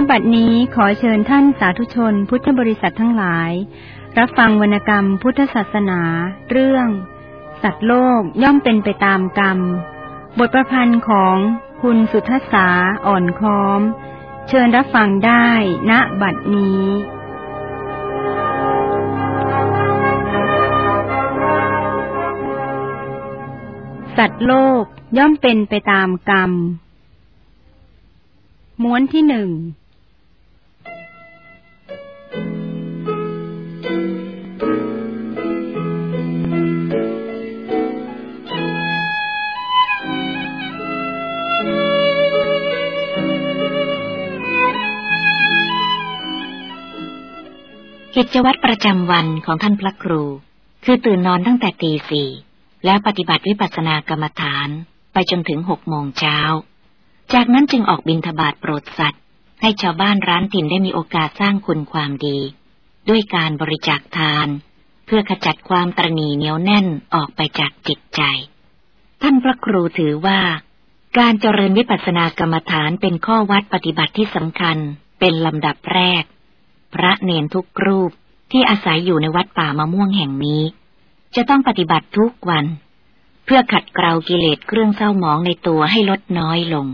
ณบัดนี้ขอเชิญท่านสาธุชนพุทธบริษัททั้งหลาย รับฟังวรรณกรรมพุทธศาสนา เรื่อง สัตว์โลกย่อมเป็นไปตามกรรม บทประพันธ์ของคุณสุทธาอ่อนค้อม เชิญรับฟังได้ณบัดนี้สัตว์โลกย่อมเป็นไปตามกรรม ม้วนที่หนึ่ง กิจวัตรประจำวันของท่านพระครู คือตื่นนอนตั้งแต่ตีสี่แล้วปฏิบัติวิปัสสนากรรมฐานไปจนถึงหกโมงเช้า จากนั้นจึงออกบินทบาทโปรดสัตว์ ให้ชาวบ้านร้านถิ่นได้มีโอกาสสร้างคุณความดี ด้วยการบริจาคทาน เพื่อขจัดความตรณีเหนียวแน่นออกไปจากจิตใจ ท่านพระครูถือว่า การเจริญวิปัสสนากรรมฐานเป็นข้อวัดปฏิบัติที่สำคัญเป็นลำดับแรก พระเนนทุกรูปที่อาศัยอยู่ในวัดป่ามะม่วงแห่งนี้ จะต้องปฏิบัติทุกวัน เพื่อขัดเกลากิเลสเครื่องเศร้าหมองในตัวให้ลดน้อยลง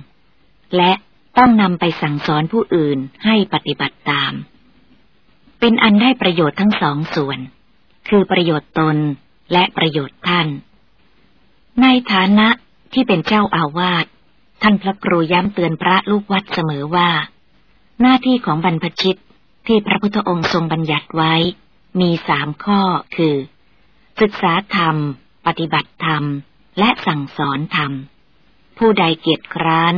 และต้องนำไปสั่งสอนผู้อื่นให้ปฏิบัติตาม เป็นอันได้ประโยชน์ทั้งสองส่วน คือประโยชน์ตนและประโยชน์ท่าน ในฐานะที่เป็นเจ้าอาวาสท่านพระครูย้ำเตือนพระลูกวัดเสมอว่า หน้าที่ของบรรพชิต ที่พระพุทธองค์ทรงบัญญัติไว้ มีสามข้อคือ ศึกษาธรรม ปฏิบัติธรรม และสั่งสอนธรรม ผู้ใดเกียจคร้าน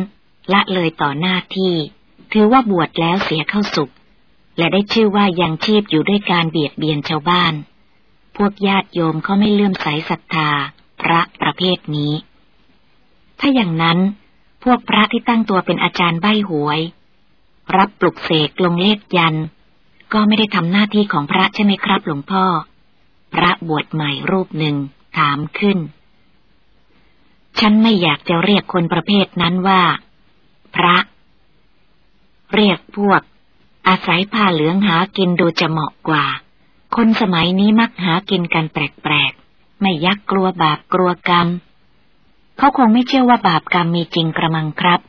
ละเลยต่อหน้าที่ ถือว่าบวชแล้วเสียเข้าสุข และได้ชื่อว่ายังชีพอยู่ด้วยการเบียดเบียนชาวบ้าน พวกญาติโยมเขาไม่เลื่อมใสศรัทธา พระประเภทนี้ ถ้าอย่างนั้น พวกพระที่ตั้งตัวเป็นอาจารย์ใบหวย รับปลุกเสกลงเลขยันต์ ก็ไม่ได้ทำหน้าที่ของพระใช่ไหมครับ หลวงพ่อ พระบวชใหม่รูปหนึ่งถามขึ้น ฉันไม่อยากจะเรียกคนประเภทนั้นว่า พระ เรียกพวก อาศัยผ้าเหลืองหากินดูจะเหมาะกว่า คนสมัยนี้มักหากินกันแปลกๆ ไม่ยักกลัวบาปกลัวกรรม เขาคงไม่เชื่อว่าบาปกรรมมีจริงกระมังครับ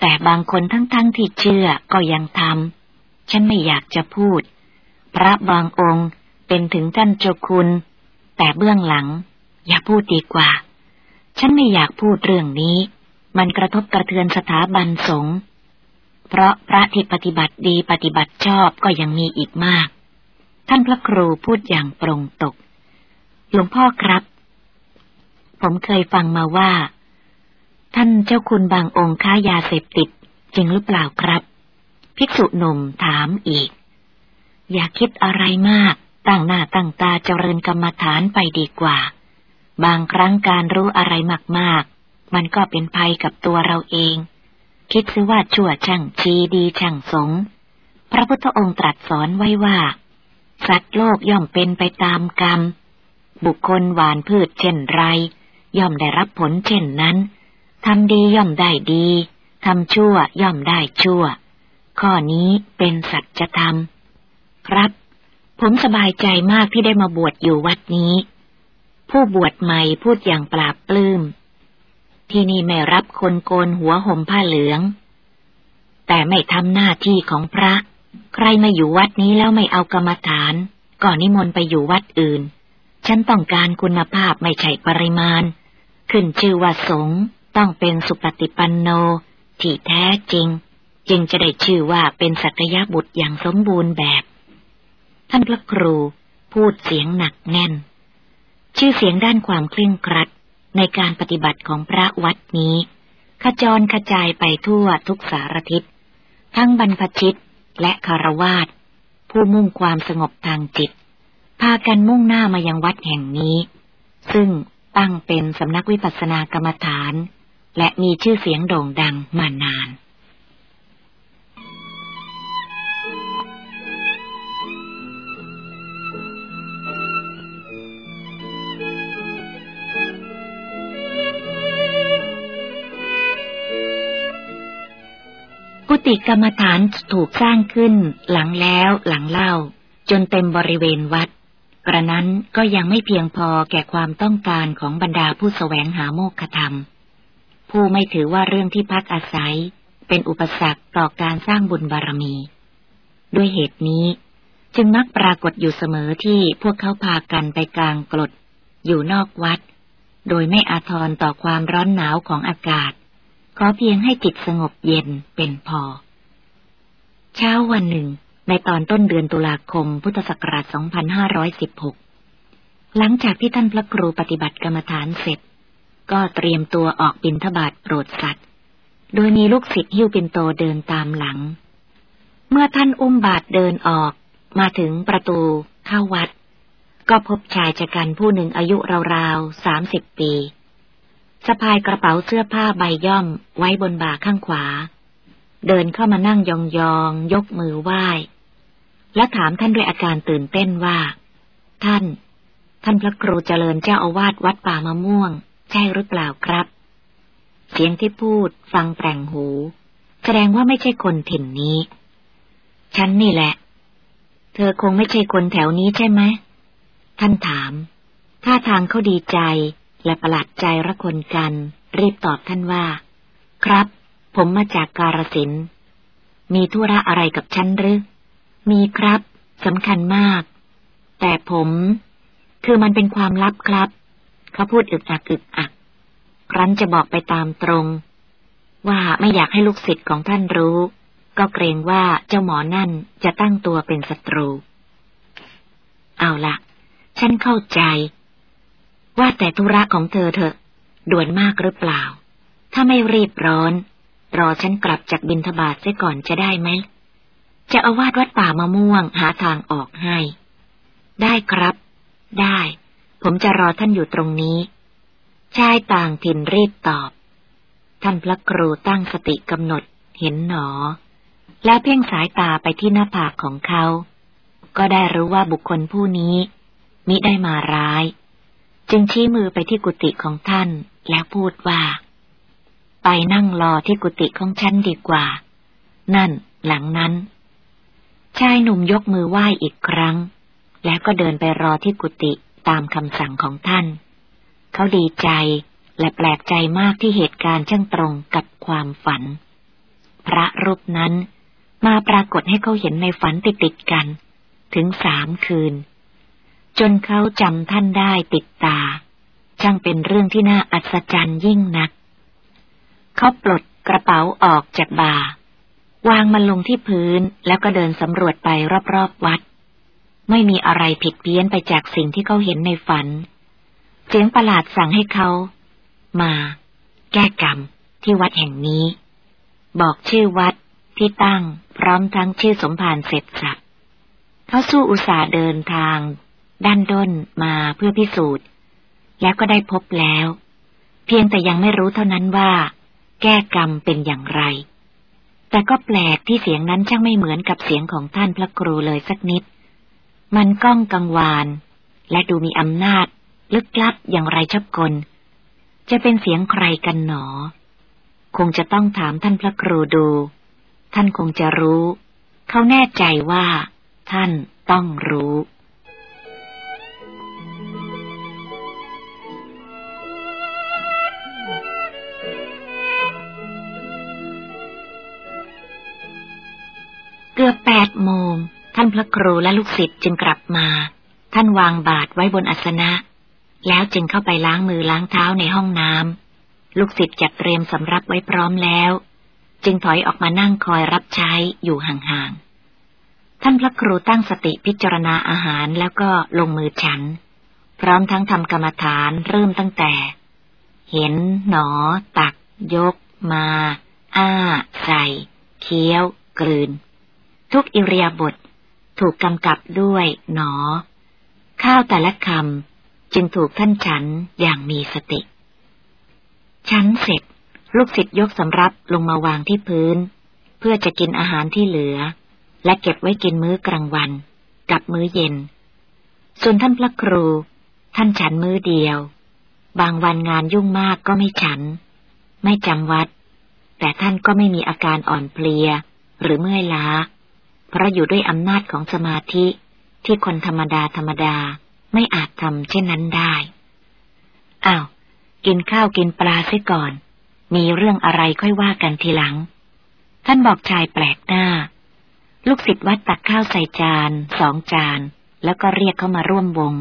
แต่บางคนทั้งๆทที่เชื่อก็ยังทำ ฉันไม่อยากจะพูด พระบางองค์เป็นถึงท่านเจ้าคุณ แต่เบื้องหลัง อย่าพูดดีกว่า ฉันไม่อยากพูดเรื่องนี้ มันกระทบกระเทือนสถาบันสงฆ์เพราะพระที่ปฏิบัติดีปฏิบัติชอบก็ยังมีอีกมาก ท่านพระครูพูดอย่างปรงตก หลวงพ่อครับ ผมเคยฟังมาว่า ท่านเจ้าคุณบางองค์ค้ายาเสพติด จริงหรือเปล่าครับ ภิกษุหนุ่มถามอีก อย่าคิดอะไรมาก ตั้งหน้าตั้งตาเจริญกรรมฐานไปดีกว่า บางครั้งการรู้อะไรมากๆ มันก็เป็นภัยกับตัวเราเอง คิดซิว่าชั่วช่างชีดีช่างสง พระพุทธองค์ตรัสสอนไว้ว่า สัตว์โลกย่อมเป็นไปตามกรรม บุคคลหวานพืชเช่นไร ย่อมได้รับผลเช่นนั้นทำดีย่อมได้ดี ทำชั่วย่อมได้ชั่ว ข้อนี้เป็นสัจธรรม ครับ ผมสบายใจมากที่ได้มาบวชอยู่วัดนี้ ผู้บวชใหม่พูดอย่างปราบปลื้ม ที่นี่ไม่รับคนโกนหัวห่มผ้าเหลือง แต่ไม่ทำหน้าที่ของพระ ใครมาอยู่วัดนี้แล้วไม่เอากรรมฐาน ก่อนนิมนต์ไปอยู่วัดอื่น ฉันต้องการคุณภาพไม่ใช่ปริมาณ ขึ้นชื่อว่าสงต้องเป็นสุปฏิปันโนที่แท้จริง จึงจะได้ชื่อว่าเป็นสักยะบุตรอย่างสมบูรณ์แบบ ท่านพระครูพูดเสียงหนักแน่น ชื่อเสียงด้านความเคร่งครัดในการปฏิบัติของพระวัดนี้ ขจรกระจายไปทั่วทุกสารทิศ ทั้งบรรพชิตและคารวาสผู้มุ่งความสงบทางจิต พากันมุ่งหน้ามายังวัดแห่งนี้ ซึ่งตั้งเป็นสำนักวิปัสสนากรรมฐาน และมีชื่อเสียงโด่งดังมานาน กุฏิกรรมฐานถูกสร้างขึ้นหลังแล้วหลังเล่า จนเต็มบริเวณวัด กระนั้นก็ยังไม่เพียงพอแก่ความต้องการของบรรดาผู้สแสวงหาโมกขธรรม ผู้ไม่ถือว่าเรื่องที่พักอาศัย เป็นอุปสรรคต่อการสร้างบุญบารมี ด้วยเหตุนี้ จึงมักปรากฏอยู่เสมอที่พวกเขาพากันไปกลางกรดอยู่นอกวัด โดยไม่อาทรต่อความร้อนหนาวของอากาศ ขอเพียงให้จิตสงบเย็นเป็นพอ เช้าวันหนึ่ง ในตอนต้นเดือนตุลาคม พุทธศักราช 2516 หลังจากที่ท่านพระครูปฏิบัติกรรมฐานเสร็จ ก็เตรียมตัวออกบินทบาทโปรดสัตว์ โดยมีลูกศิษย์หิ้วปินโตเดินตามหลัง เมื่อท่านอุ้มบาทเดินออก มาถึงประตูเข้าวัด ก็พบชายชะกันผู้หนึ่งอายุราวๆสามสิบปี สะพายกระเป๋าเสื้อผ้าใบย่อมไว้บนบ่าข้างขวา เดินเข้ามานั่งยองๆยกมือไหว้ และถามท่านด้วยอาการตื่นเต้นว่า ท่าน ท่านพระครูเจริญเจ้าอาวาสวัดป่ามะม่วง ใช่หรือเปล่าครับ เสียงที่พูดฟังแปลงหู แสดงว่าไม่ใช่คนถิ่นนี้ ฉันนี่แหละ เธอคงไม่ใช่คนแถวนี้ใช่ไหมท่านถามท่าทางเขาดีใจ และประหลาดใจระคนกัน รีบตอบท่านว่า ครับ ผมมาจากการสิน มีธุระอะไรกับฉันหรือ มีครับสำคัญมาก แต่ผม คือมันเป็นความลับครับ เขาพูดอึกอักอึกอัก ครั้นจะบอกไปตามตรง ว่าไม่อยากให้ลูกศิษย์ของท่านรู้ ก็เกรงว่าเจ้าหมอนั่นจะตั้งตัวเป็นศัตรู เอาละฉันเข้าใจ ว่าแต่ธุระของเธอเถอะ ด่วนมากหรือเปล่า ถ้าไม่รีบร้อน รอฉันกลับจากบินทบาทเสียก่อนจะได้ไหม จะอาวาดวัดป่ามะม่วงหาทางออกให้ ได้ครับ ได้ ผมจะรอท่านอยู่ตรงนี้ ชายต่างถิ่นรีบตอบ ท่านพระครูตั้งสติกำหนดเห็นหนอ แล้วเพ่งสายตาไปที่หน้าผากของเขา ก็ได้รู้ว่าบุคคลผู้นี้มิได้มาร้าย จึงชี้มือไปที่กุฏิของท่านแล้วพูดว่า ไปนั่งรอที่กุฏิของฉันดีกว่า นั่นหลังนั้น ชายหนุ่มยกมือไหว้อีกครั้ง แล้วก็เดินไปรอที่กุฏิตามคำสั่งของท่าน เขาดีใจและแปลกใจมากที่เหตุการณ์ช่างตรงกับความฝัน พระรูปนั้นมาปรากฏให้เขาเห็นในฝันติดๆกัน ถึงสามคืน จนเขาจำท่านได้ติดตา ช่างเป็นเรื่องที่น่าอัศจรรย์ยิ่งนัก เขาปลดกระเป๋าออกจากบ่าวางมันลงที่พื้นแล้วก็เดินสำรวจไปรอบๆวัด ไม่มีอะไรผิดเพี้ยนไปจากสิ่งที่เขาเห็นในฝัน เสียงประหลาดสั่งให้เขา มา แก้กรรมที่วัดแห่งนี้ บอกชื่อวัดที่ตั้งพร้อมทั้งชื่อสมภารเสร็จสับเขาสู้อุตส่าห์เดินทาง ด้านด้นมาเพื่อพิสูจน์ แล้วก็ได้พบแล้ว เพียงแต่ยังไม่รู้เท่านั้นว่า แก้กรรมเป็นอย่างไร แต่ก็แปลกที่เสียงนั้นช่างไม่เหมือนกับเสียงของท่านพระครูเลยสักนิด มันก้องกังวาน และดูมีอำนาจ ลึกลับอย่างไรชับกล จะเป็นเสียงใครกันหนอ คงจะต้องถามท่านพระครูดู ท่านคงจะรู้ เขาแน่ใจว่า ท่านต้องรู้ เกือบแปดโมง ท่านพระครูและลูกศิษย์จึงกลับมา ท่านวางบาตรไว้บนอัสนะ แล้วจึงเข้าไปล้างมือล้างเท้าในห้องน้ำลูกศิษย์จัดเตรียมสำรับไว้พร้อมแล้ว จึงถอยออกมานั่งคอยรับใช้อยู่ห่างๆ ท่านพระครูตั้งสติพิจารณาอาหารแล้วก็ลงมือฉัน พร้อมทั้งทำกรรมฐานเริ่มตั้งแต่ เห็น หนอ ตัก ยก มา อ้า ใส่ เคี้ยว กลืน ทุกอิริยาบถถูกกำกับด้วยหนอ ข้าวแต่ละคำจึงถูกท่านฉันอย่างมีสติ ฉันเสร็จ ลูกศิษย์ยกสำรับลงมาวางที่พื้น เพื่อจะกินอาหารที่เหลือ และเก็บไว้กินมื้อกลางวัน กับมื้อเย็น ส่วนท่านพระครู ท่านฉันมื้อเดียว บางวันงานยุ่งมากก็ไม่ฉัน ไม่จำวัด แต่ท่านก็ไม่มีอาการอ่อนเพลียหรือเมื่อยล้า เพราะอยู่ด้วยอำนาจของสมาธิที่คนธรรมดาธรรมดาไม่อาจทำเช่นนั้นได้ อ้าว กินข้าวกินปลาเสียก่อน มีเรื่องอะไรค่อยว่ากันทีหลัง ท่านบอกชายแปลกหน้า ลูกศิษย์วัดตักข้าวใส่จานสองจาน แล้วก็เรียกเข้ามาร่วมวง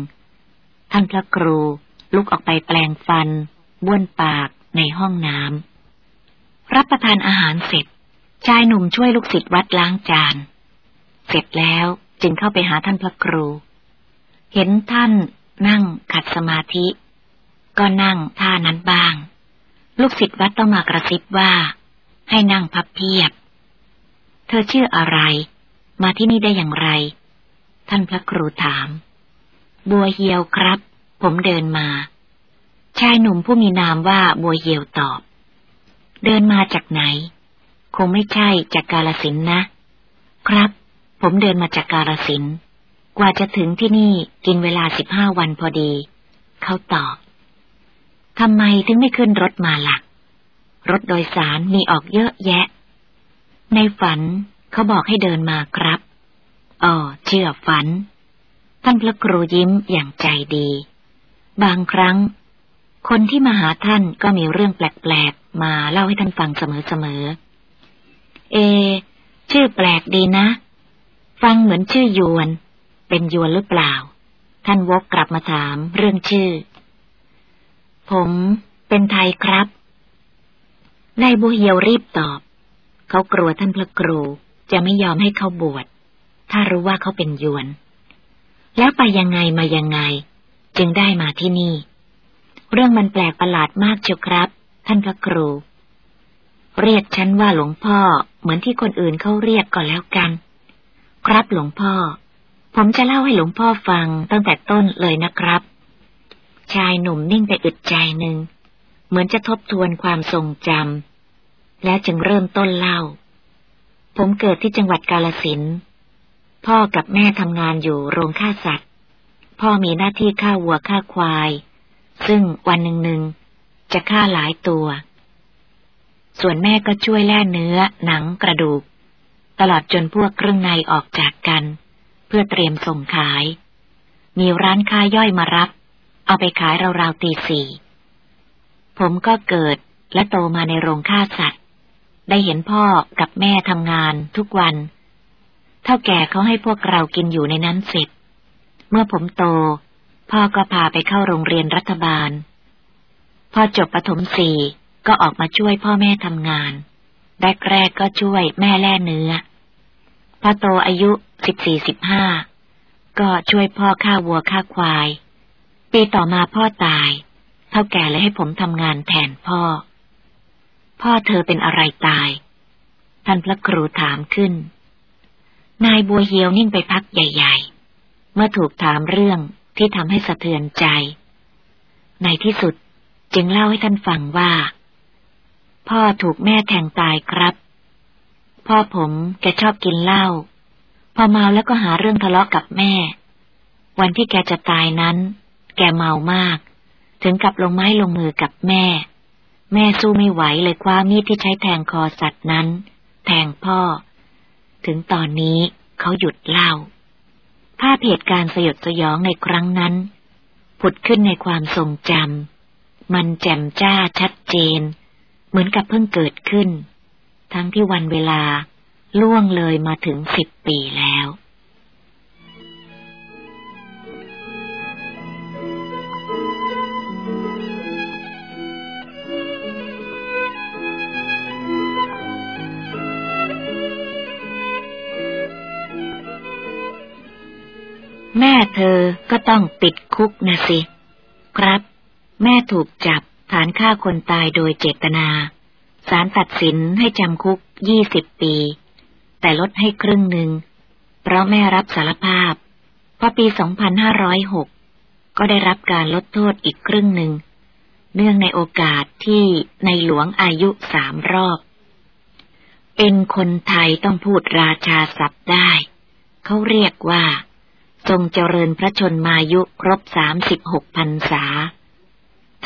ท่านพระครูลุกออกไปแปลงฟัน บ้วนปากในห้องน้ำรับประทานอาหารเสร็จ ชายหนุ่มช่วยลูกศิษย์วัดล้างจาน เสร็จแล้วจึงเข้าไปหาท่านพระครู เห็นท่านนั่งขัดสมาธิ ก็นั่งท่านั้นบ้าง ลูกศิษย์วัดต้องมากระซิบว่า ให้นั่งพับเพียบ เธอชื่ออะไร มาที่นี่ได้อย่างไร ท่านพระครูถาม บัวเหียวครับ ผมเดินมา ชายหนุ่มผู้มีนามว่าบัวเหียวตอบ เดินมาจากไหน คงไม่ใช่จากกาลสินนะ ครับ ผมเดินมาจากการสิน กว่าจะถึงที่นี่กินเวลาสิบห้าวันพอดี เขาตอบ ทำไมถึงไม่ขึ้นรถมาละ่ะรถโดยสารมีออกเยอะแยะ ในฝันเขาบอกให้เดินมาครับ อ๋อ เชื่อฝัน ท่านพระครูยิ้มอย่างใจดี บางครั้ง คนที่มาหาท่านก็มีเรื่องแปลกๆ มาเล่าให้ท่านฟังเสมอๆ เอ ชื่อแปลกดีนะ ฟังเหมือนชื่อยวน เป็นยวนหรือเปล่า ท่านวกกลับมาถามเรื่องชื่อ ผมเป็นไทยครับนายบุเฮียวรีบตอบ เขากลัวท่านพระครูจะไม่ยอมให้เขาบวช ถ้ารู้ว่าเขาเป็นยวน แล้วไปยังไงมายังไง จึงได้มาที่นี่ เรื่องมันแปลกประหลาดมากเชียวครับ ท่านพระครู เรียกฉันว่าหลวงพ่อเหมือนที่คนอื่นเขาเรียกก่อนแล้วกัน ครับหลวงพ่อ ผมจะเล่าให้หลวงพ่อฟังตั้งแต่ต้นเลยนะครับ ชายหนุ่มนิ่งไปอึดใจหนึ่ง เหมือนจะทบทวนความทรงจำและจึงเริ่มต้นเล่า ผมเกิดที่จังหวัดกาลสินพ่อกับแม่ทำงานอยู่โรงฆ่าสัตว์ พ่อมีหน้าที่ฆ่าวัวฆ่าควาย ซึ่งวันหนึ่งหนึ่งจะฆ่าหลายตัว ส่วนแม่ก็ช่วยแล่เนื้อ หนังกระดูก ตลอดจนพวกเครื่องในออกจากกัน เพื่อเตรียมส่งขาย มีร้านค้าย่อยมารับ เอาไปขายราวๆตีสี่ผมก็เกิดและโตมาในโรงฆ่าสัตว์ ได้เห็นพ่อกับแม่ทำงานทุกวัน เท่าแก่เขาให้พวกเรากินอยู่ในนั้นเสร็จ เมื่อผมโต พ่อก็พาไปเข้าโรงเรียนรัฐบาล พอจบประถมสี่ก็ออกมาช่วยพ่อแม่ทำงาน แรกๆก็ช่วยแม่แล่เนื้อ พอโตอายุสิบสี่สิบห้าก็ช่วยพ่อฆ่าวัวฆ่าควาย ปีต่อมาพ่อตาย เท่าแก่เลยให้ผมทำงานแทนพ่อ พ่อเธอเป็นอะไรตาย ท่านพระครูถามขึ้น นายบัวเฮียวนิ่งไปพักใหญ่ ๆ เมื่อถูกถามเรื่องที่ทำให้สะเทือนใจ ในที่สุดจึงเล่าให้ท่านฟังว่า พ่อถูกแม่แทงตายครับ พ่อผมแกชอบกินเหล้า พอเมาแล้วก็หาเรื่องทะเลาะกับแม่ วันที่แกจะตายนั้น แกเมามาก ถึงกับลงไม้ลงมือกับแม่ แม่สู้ไม่ไหวเลยคว้ามีดที่ใช้แทงคอสัตว์นั้น แทงพ่อ ถึงตอนนี้เขาหยุดเล่า ภาพเหตุการณ์สยดสยองในครั้งนั้น ผุดขึ้นในความทรงจำ มันแจ่มจ้าชัดเจน เหมือนกับเพิ่งเกิดขึ้น ทั้งที่วันเวลาล่วงเลยมาถึงสิบปีแล้วแม่เธอก็ต้องติดคุกนะสิ ครับ แม่ถูกจับ ฐานฆ่าคนตายโดยเจตนาศาลตัดสินให้จำคุกยี่สิบปี แต่ลดให้ครึ่งหนึ่ง เพราะแม่รับสารภาพ พอปี 2506 ก็ได้รับการลดโทษอีกครึ่งหนึ่ง เนื่องในโอกาสที่ในหลวงอายุสามรอบ เป็นคนไทยต้องพูดราชาศัพท์ได้ เขาเรียกว่า ทรงเจริญพระชนมายุครบสามสิบหกพรรษา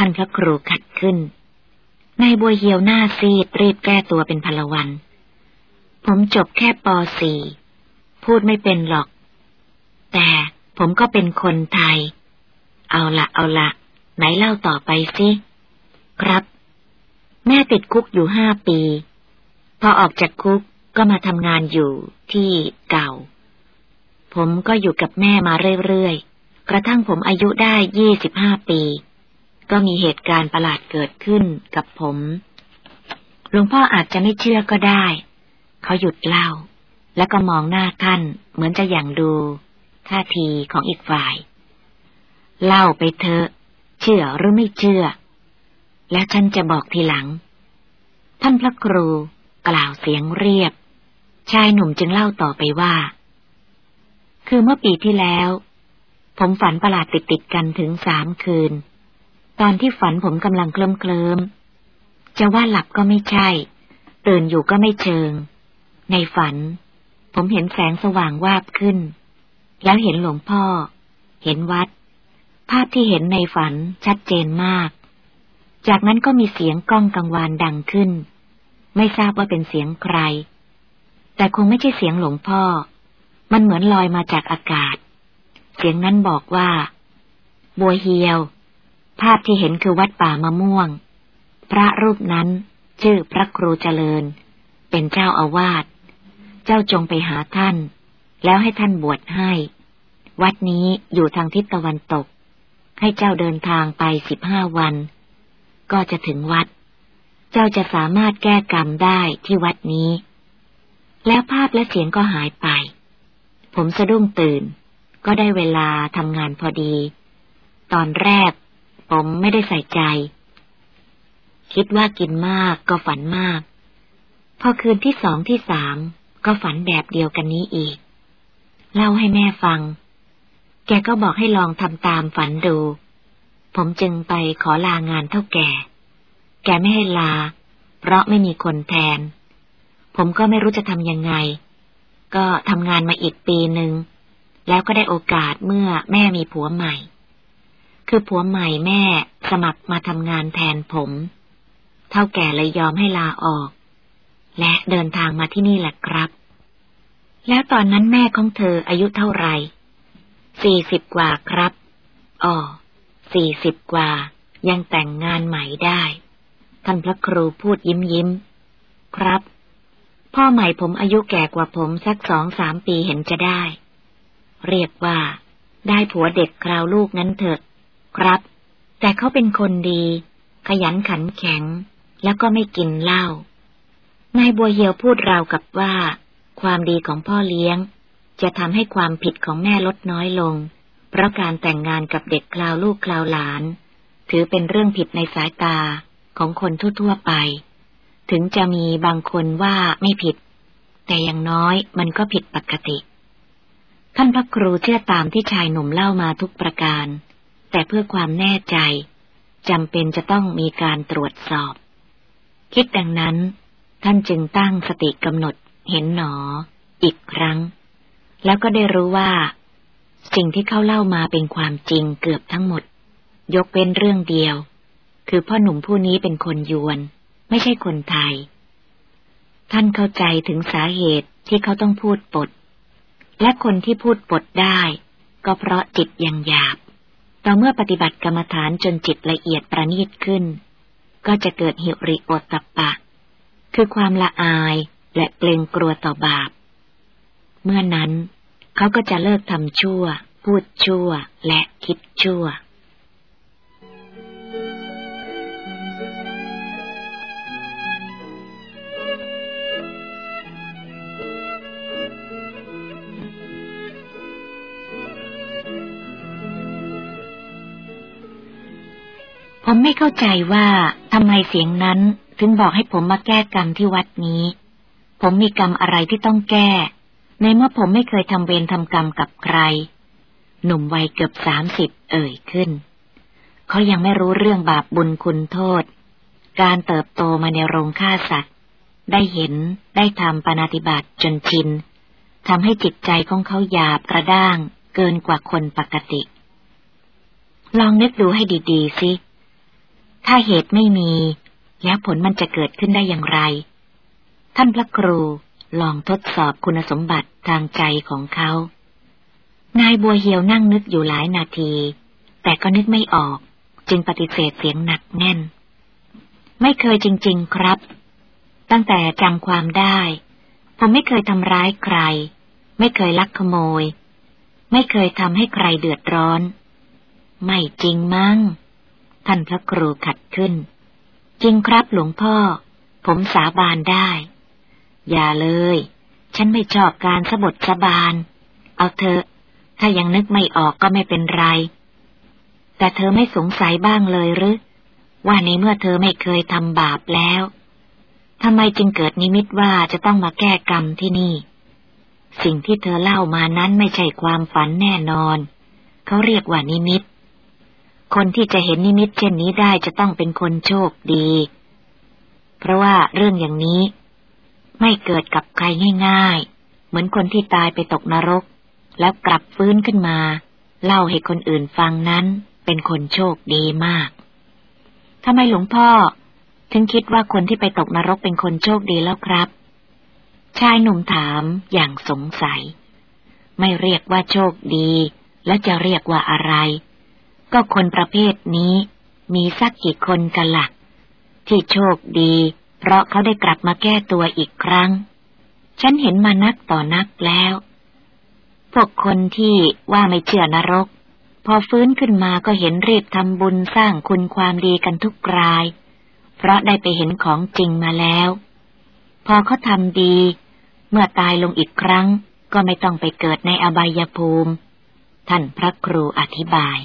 ท่านพระครูขัดขึ้น นายบัวเหียวหน้าซีดรีบแก้ตัวเป็นพลวัน ผมจบแค่ป .4 พูดไม่เป็นหรอก แต่ผมก็เป็นคนไทย เอาละเอาละไหนเล่าต่อไปสิ ครับ แม่ติดคุกอยู่ห้าปี พอออกจากคุกก็มาทำงานอยู่ที่เก่า ผมก็อยู่กับแม่มาเรื่อยๆ กระทั่งผมอายุได้ยี่สิบห้าปี ก็มีเหตุการณ์ประหลาดเกิดขึ้นกับผมหลวงพ่ออาจจะไม่เชื่อก็ได้ เขาหยุดเล่า แล้วก็มองหน้าท่านเหมือนจะอย่างดูท่าทีของอีกฝ่าย เล่าไปเถอะ เชื่อหรือไม่เชื่อ และฉันจะบอกทีหลัง ท่านพระครูกล่าวเสียงเรียบ ชายหนุ่มจึงเล่าต่อไปว่า คือเมื่อปีที่แล้ว ผมฝันประหลาดติดติดกันถึงสามคืน ตอนที่ฝันผมกำลังเคลิ้มเคลิมจะว่าหลับก็ไม่ใช่ ตื่นอยู่ก็ไม่เชิง ในฝัน ผมเห็นแสงสว่างวาบขึ้น แล้วเห็นหลวงพ่อ เห็นวัด ภาพที่เห็นในฝันชัดเจนมาก จากนั้นก็มีเสียงก้องกังวานดังขึ้น ไม่ทราบว่าเป็นเสียงใคร แต่คงไม่ใช่เสียงหลวงพ่อ มันเหมือนลอยมาจากอากาศ เสียงนั้นบอกว่า บัวเฮียว ภาพที่เห็นคือวัดป่ามะม่วง พระรูปนั้นชื่อพระครูเจริญ เป็นเจ้าอาวาส เจ้าจงไปหาท่าน แล้วให้ท่านบวชให้ วัดนี้อยู่ทางทิศตะวันตก ให้เจ้าเดินทางไปสิบห้าวัน ก็จะถึงวัด เจ้าจะสามารถแก้กรรมได้ที่วัดนี้ แล้วภาพและเสียงก็หายไป ผมสะดุ้งตื่น ก็ได้เวลาทำงานพอดี ตอนแรก ผมไม่ได้ใส่ใจ คิดว่ากินมากก็ฝันมาก พอคืนที่สองที่สามก็ฝันแบบเดียวกันนี้อีก เล่าให้แม่ฟัง แกก็บอกให้ลองทำตามฝันดู ผมจึงไปขอลางานเท่าแก่ แกไม่ให้ลา เพราะไม่มีคนแทน ผมก็ไม่รู้จะทำยังไง ก็ทำงานมาอีกปีหนึ่ง แล้วก็ได้โอกาสเมื่อแม่มีผัวใหม่ คือผัวใหม่แม่สมัครมาทำงานแทนผม เท่าแก่เลยยอมให้ลาออก และเดินทางมาที่นี่แหละครับ แล้วตอนนั้นแม่ของเธออายุเท่าไหร่สี่สิบกว่าครับอ๋อสี่สิบกว่า ยังแต่งงานใหม่ได้ ท่านพระครูพูดยิ้มยิ้ม ครับ พ่อใหม่ผมอายุแก่กว่าผมสักสองสามปีเห็นจะได้ เรียกว่า ได้ผัวเด็กคราวลูกนั้นเถอะ ครับ แต่เขาเป็นคนดี ขยันขันแข็ง แล้วก็ไม่กินเหล้านายบัวเหียวพูดราวกับว่า ความดีของพ่อเลี้ยง จะทำให้ความผิดของแม่ลดน้อยลง เพราะการแต่งงานกับเด็กคราวลูกคราวหลาน ถือเป็นเรื่องผิดในสายตาของคนทั่วๆไป ถึงจะมีบางคนว่าไม่ผิด แต่อย่างน้อยมันก็ผิดปกติ ท่านพระครูเชื่อตามที่ชายหนุ่มเล่ามาทุกประการ แต่เพื่อความแน่ใจจำเป็นจะต้องมีการตรวจสอบ คิดดังนั้น ท่านจึงตั้งสติกำหนดเห็นหนอ อีกครั้ง แล้วก็ได้รู้ว่า สิ่งที่เขาเล่ามาเป็นความจริงเกือบทั้งหมด ยกเป็นเรื่องเดียว คือพ่อหนุ่มผู้นี้เป็นคนยวน ไม่ใช่คนไทย ท่านเข้าใจถึงสาเหตุที่เขาต้องพูดปด และคนที่พูดปดได้ ก็เพราะจิตยังหยาบ ต่อเมื่อปฏิบัติกรรมฐานจนจิตละเอียดประณีตขึ้น ก็จะเกิดหิริโอตตะปะ คือความละอายและเกรงกลัวต่อบาป เมื่อนั้น เขาก็จะเลิกทำชั่ว พูดชั่วและคิดชั่ว ผมไม่เข้าใจว่าทำไมเสียงนั้นถึงบอกให้ผมมาแก้กรรมที่วัดนี้ ผมมีกรรมอะไรที่ต้องแก้ ในเมื่อผมไม่เคยทำเวรทำกรรมกับใคร หนุ่มวัยเกือบสามสิบเอ่ยขึ้น เขายังไม่รู้เรื่องบาปบุญคุณโทษ การเติบโตมาในโรงฆ่าสัตว์ ได้เห็นได้ทำปาฏิบัติจนชินทำให้จิตใจของเขาหยาบกระด้าง เกินกว่าคนปกติ ลองนึกดูให้ดี ๆ สิ ถ้าเหตุไม่มี แล้วผลมันจะเกิดขึ้นได้อย่างไร ท่านพระครูลองทดสอบคุณสมบัติทางใจของเขา นายบัวเหียวนั่งนึกอยู่หลายนาที แต่ก็นึกไม่ออก จึงปฏิเสธเสียงหนักแน่น ไม่เคยจริง ๆครับ ตั้งแต่จำความได้ ผมไม่เคยทำร้ายใคร ไม่เคยลักขโมย ไม่เคยทำให้ใครเดือดร้อน ไม่จริงมั้ง ท่านพระครูขัดขึ้น จริงครับหลวงพ่อ ผมสาบานได้ อย่าเลย ฉันไม่ชอบการสบดสบาน เอาเถอะ ถ้ายังนึกไม่ออกก็ไม่เป็นไร แต่เธอไม่สงสัยบ้างเลยหรือ ว่าในเมื่อเธอไม่เคยทำบาปแล้วทำไมจึงเกิดนิมิตว่าจะต้องมาแก้กรรมที่นี่ สิ่งที่เธอเล่ามานั้นไม่ใช่ความฝันแน่นอน เขาเรียกว่านิมิต คนที่จะเห็นนิมิตเช่นนี้ได้จะต้องเป็นคนโชคดี เพราะว่าเรื่องอย่างนี้ ไม่เกิดกับใครง่าย ๆ เหมือนคนที่ตายไปตกนรก แล้วกลับฟื้นขึ้นมา เล่าให้คนอื่นฟังนั้น เป็นคนโชคดีมากทำไมหลวงพ่อ ถึงคิดว่าคนที่ไปตกนรกเป็นคนโชคดีแล้วครับ ชายหนุ่มถามอย่างสงสัย ไม่เรียกว่าโชคดี แล้วจะเรียกว่าอะไร ก็คนประเภทนี้ มีสักกี่คนกันละ่ะ ที่โชคดี เพราะเขาได้กลับมาแก้ตัวอีกครั้ง ฉันเห็นมานักต่อนักแล้ว พวกคนที่ว่าไม่เชื่อนรก พอฟื้นขึ้นมาก็เห็นรีบทำบุญสร้างคุณความดีกันทุกราย เพราะได้ไปเห็นของจริงมาแล้ว พอเขาทำดี เมื่อตายลงอีกครั้ง ก็ไม่ต้องไปเกิดในอบายภูมิ ท่านพระครูอธิบาย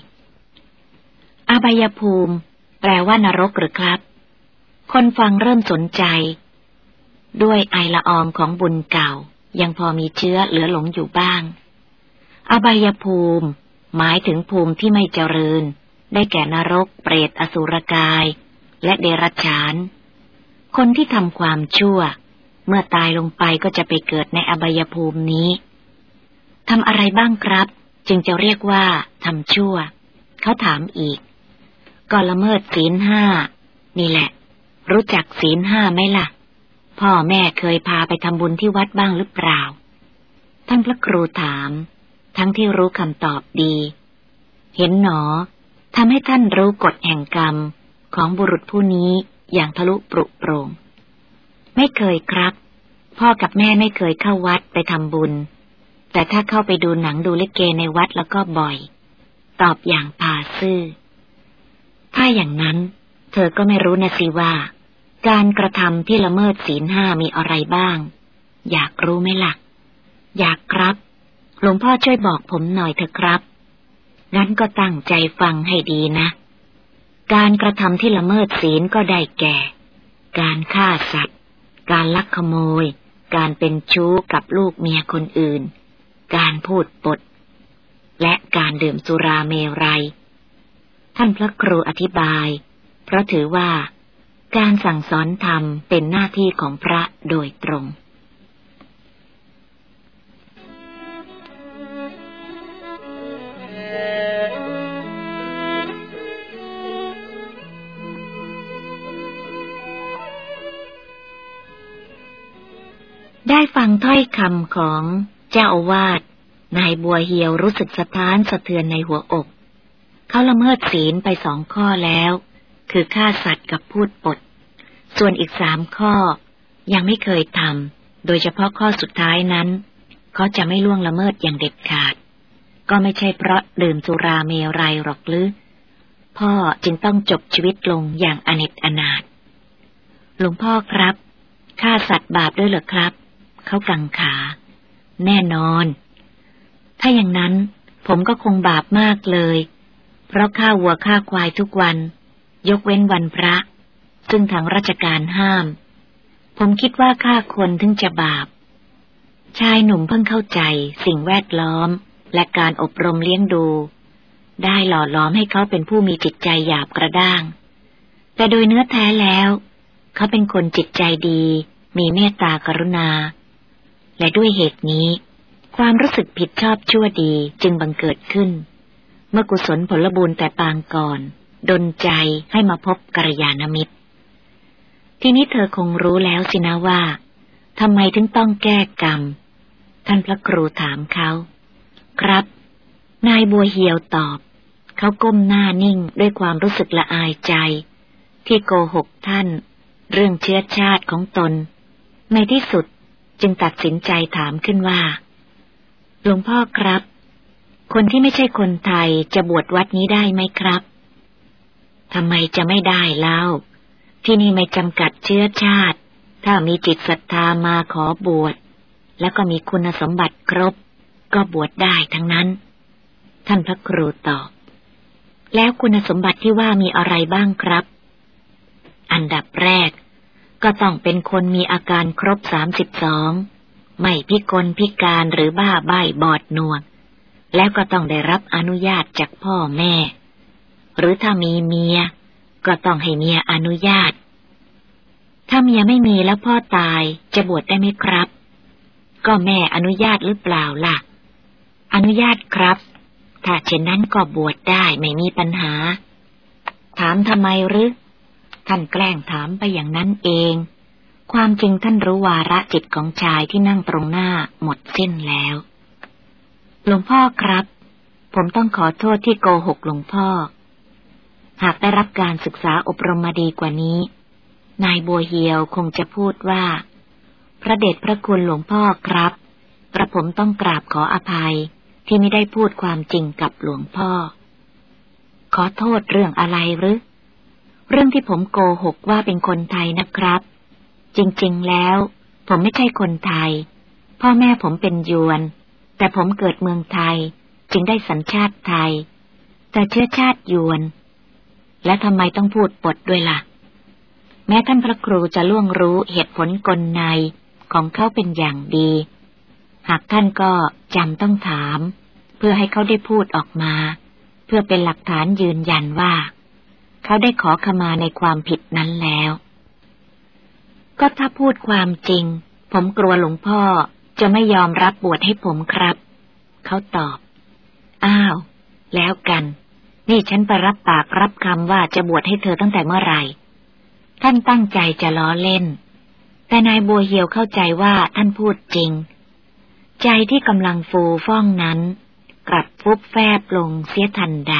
อบายภูมิ แปลว่านรกหรือครับ คนฟังเริ่มสนใจ ด้วยไอละอองของบุญเก่า ยังพอมีเชื้อเหลือหลงอยู่บ้าง อบายภูมิ หมายถึงภูมิที่ไม่เจริญ ได้แก่นรก เปรตอสุรกาย และเดรัจฉาน คนที่ทำความชั่ว เมื่อตายลงไปก็จะไปเกิดในอบายภูมินี้ทำอะไรบ้างครับ จึงจะเรียกว่าทำชั่ว เขาถามอีก ก็ละเมิดศีลห้า นี่แหละ รู้จักศีลห้าไหมละ่ะ พ่อแม่เคยพาไปทำบุญที่วัดบ้างหรือเปล่า ท่านพระครูถาม ทั้งที่รู้คำตอบดี เห็นหนอทำให้ท่านรู้กฎแห่งกรรมของบุรุษผู้นี้อย่างทะลุปรุโปร่งไม่เคยครับ พ่อกับแม่ไม่เคยเข้าวัดไปทำบุญ แต่ถ้าเข้าไปดูหนังดูลิเกในวัดแล้วก็บ่อย ตอบอย่างพาซื่อ ถ้าอย่างนั้น เธอก็ไม่รู้นะสิว่า การกระทำที่ละเมิดศีลห้ามีอะไรบ้าง อยากรู้ไหมละ่ะ อยากครับ หลวงพ่อช่วยบอกผมหน่อยเถอะครับ งั้นก็ตั้งใจฟังให้ดีนะ การกระทำที่ละเมิดศีลก็ได้แก่ การฆ่าสัตว์ การลักขโมย การเป็นชู้กับลูกเมียคนอื่น การพูดปด และการดื่มสุราเมรัย ท่านพระครูอธิบาย เพราะถือว่า การสั่งสอนธรรมเป็นหน้าที่ของพระโดยตรงได้ฟังถ้อยคำของเจ้าอาวาสนายบัวเหียวรู้สึกสะท้านสะเทือนในหัวอก เขาละเมิดศีลไปสองข้อแล้ว คือฆ่าสัตว์กับพูดปด ส่วนอีกสามข้อ ยังไม่เคยทำโดยเฉพาะข้อสุดท้ายนั้น เขาจะไม่ล่วงละเมิดอย่างเด็ดขาด ก็ไม่ใช่เพราะดื่มสุราเมรัยหรอกหรือ พ่อจึงต้องจบชีวิตลงอย่างอเนจอนาถหลวงพ่อครับฆ่าสัตว์บาปด้วยเหรอครับ เขากังขา แน่นอน ถ้าอย่างนั้นผมก็คงบาปมากเลย เพราะฆ่าวัวฆ่าควายทุกวัน ยกเว้นวันพระ ซึ่งทางราชการห้าม ผมคิดว่าฆ่าคนถึงจะบาป ชายหนุ่มเพิ่งเข้าใจ สิ่งแวดล้อม และการอบรมเลี้ยงดู ได้หล่อล้อมให้เขาเป็นผู้มีจิตใจหยาบกระด้าง แต่โดยเนื้อแท้แล้ว เขาเป็นคนจิตใจดี มีเมตตากรุณา และด้วยเหตุนี้ ความรู้สึกผิดชอบชั่วดีจึงบังเกิดขึ้น เมื่อกุศลผลบุญแต่ปางก่อน ดนใจให้มาพบกัลยาณมิตร ทีนี้เธอคงรู้แล้วสินะว่าทำไมถึงต้องแก้กรรม ท่านพระครูถามเขา ครับ นายบัวเหียวตอบ เขาก้มหน้านิ่งด้วยความรู้สึกละอายใจ ที่โกหกท่าน เรื่องเชื้อชาติของตน ในที่สุดจึงตัดสินใจถามขึ้นว่า หลวงพ่อครับ คนที่ไม่ใช่คนไทยจะบวชวัดนี้ได้ไหมครับทำไมจะไม่ได้เล่า ที่นี่ไม่จำกัดเชื้อชาติ ถ้ามีจิตศรัทธามาขอบวช แล้วก็มีคุณสมบัติครบ ก็บวชได้ทั้งนั้น ท่านพระครูตอบ แล้วคุณสมบัติที่ว่ามีอะไรบ้างครับ อันดับแรก ก็ต้องเป็นคนมีอาการครบสามสิบสอง ไม่พิกลพิการหรือบ้าใบ้บอดหนวก แล้วก็ต้องได้รับอนุญาตจากพ่อแม่ หรือถ้ามีเมีย ก็ต้องให้เมียอนุญาต ถ้าเมียไม่มีแล้วพ่อตายจะบวชได้ไหมครับ ก็แม่อนุญาตหรือเปล่าล่ะ อนุญาตครับ ถ้าเช่นนั้นก็บวชได้ไม่มีปัญหา ถามทำไมหรือท่านแกล้งถามไปอย่างนั้นเอง ความจริงท่านรู้วาระจิตของชายที่นั่งตรงหน้าหมดสิ้นแล้ว หลวงพ่อครับ ผมต้องขอโทษที่โกหกหลวงพ่อ หากได้รับการศึกษาอบรมมาดีกว่านี้ นายบัวเฮียวคงจะพูดว่า พระเดชพระคุณหลวงพ่อครับ กระผมต้องกราบขออภัยที่ไม่ได้พูดความจริงกับหลวงพ่อ ขอโทษเรื่องอะไรหรือ เรื่องที่ผมโกหกว่าเป็นคนไทยนะครับ จริงๆแล้ว ผมไม่ใช่คนไทย พ่อแม่ผมเป็นยวน แต่ผมเกิดเมืองไทย จึงได้สัญชาติไทย แต่เชื้อชาติยวน และทำไมต้องพูดปดด้วยละ่ะ แม้ท่านพระครูจะล่วงรู้เหตุผลกลในของเขาเป็นอย่างดี หากท่านก็จำต้องถาม เพื่อให้เขาได้พูดออกมา เพื่อเป็นหลักฐานยืนยันว่า เขาได้ขอขมาในความผิดนั้นแล้ว ก็ถ้าพูดความจริง ผมกลัวหลวงพ่อ จะไม่ยอมรับบวชให้ผมครับ เขาตอบ อ้าว แล้วกัน นี่ฉันไปรับปากรับคำว่าจะบวชให้เธอตั้งแต่เมื่อไหร่ ท่านตั้งใจจะล้อเล่น แต่นายบัวเหียวเข้าใจว่าท่านพูดจริง ใจที่กำลังฟูฟ่องนั้น กลับฟุบแฟบลงเสียทันใด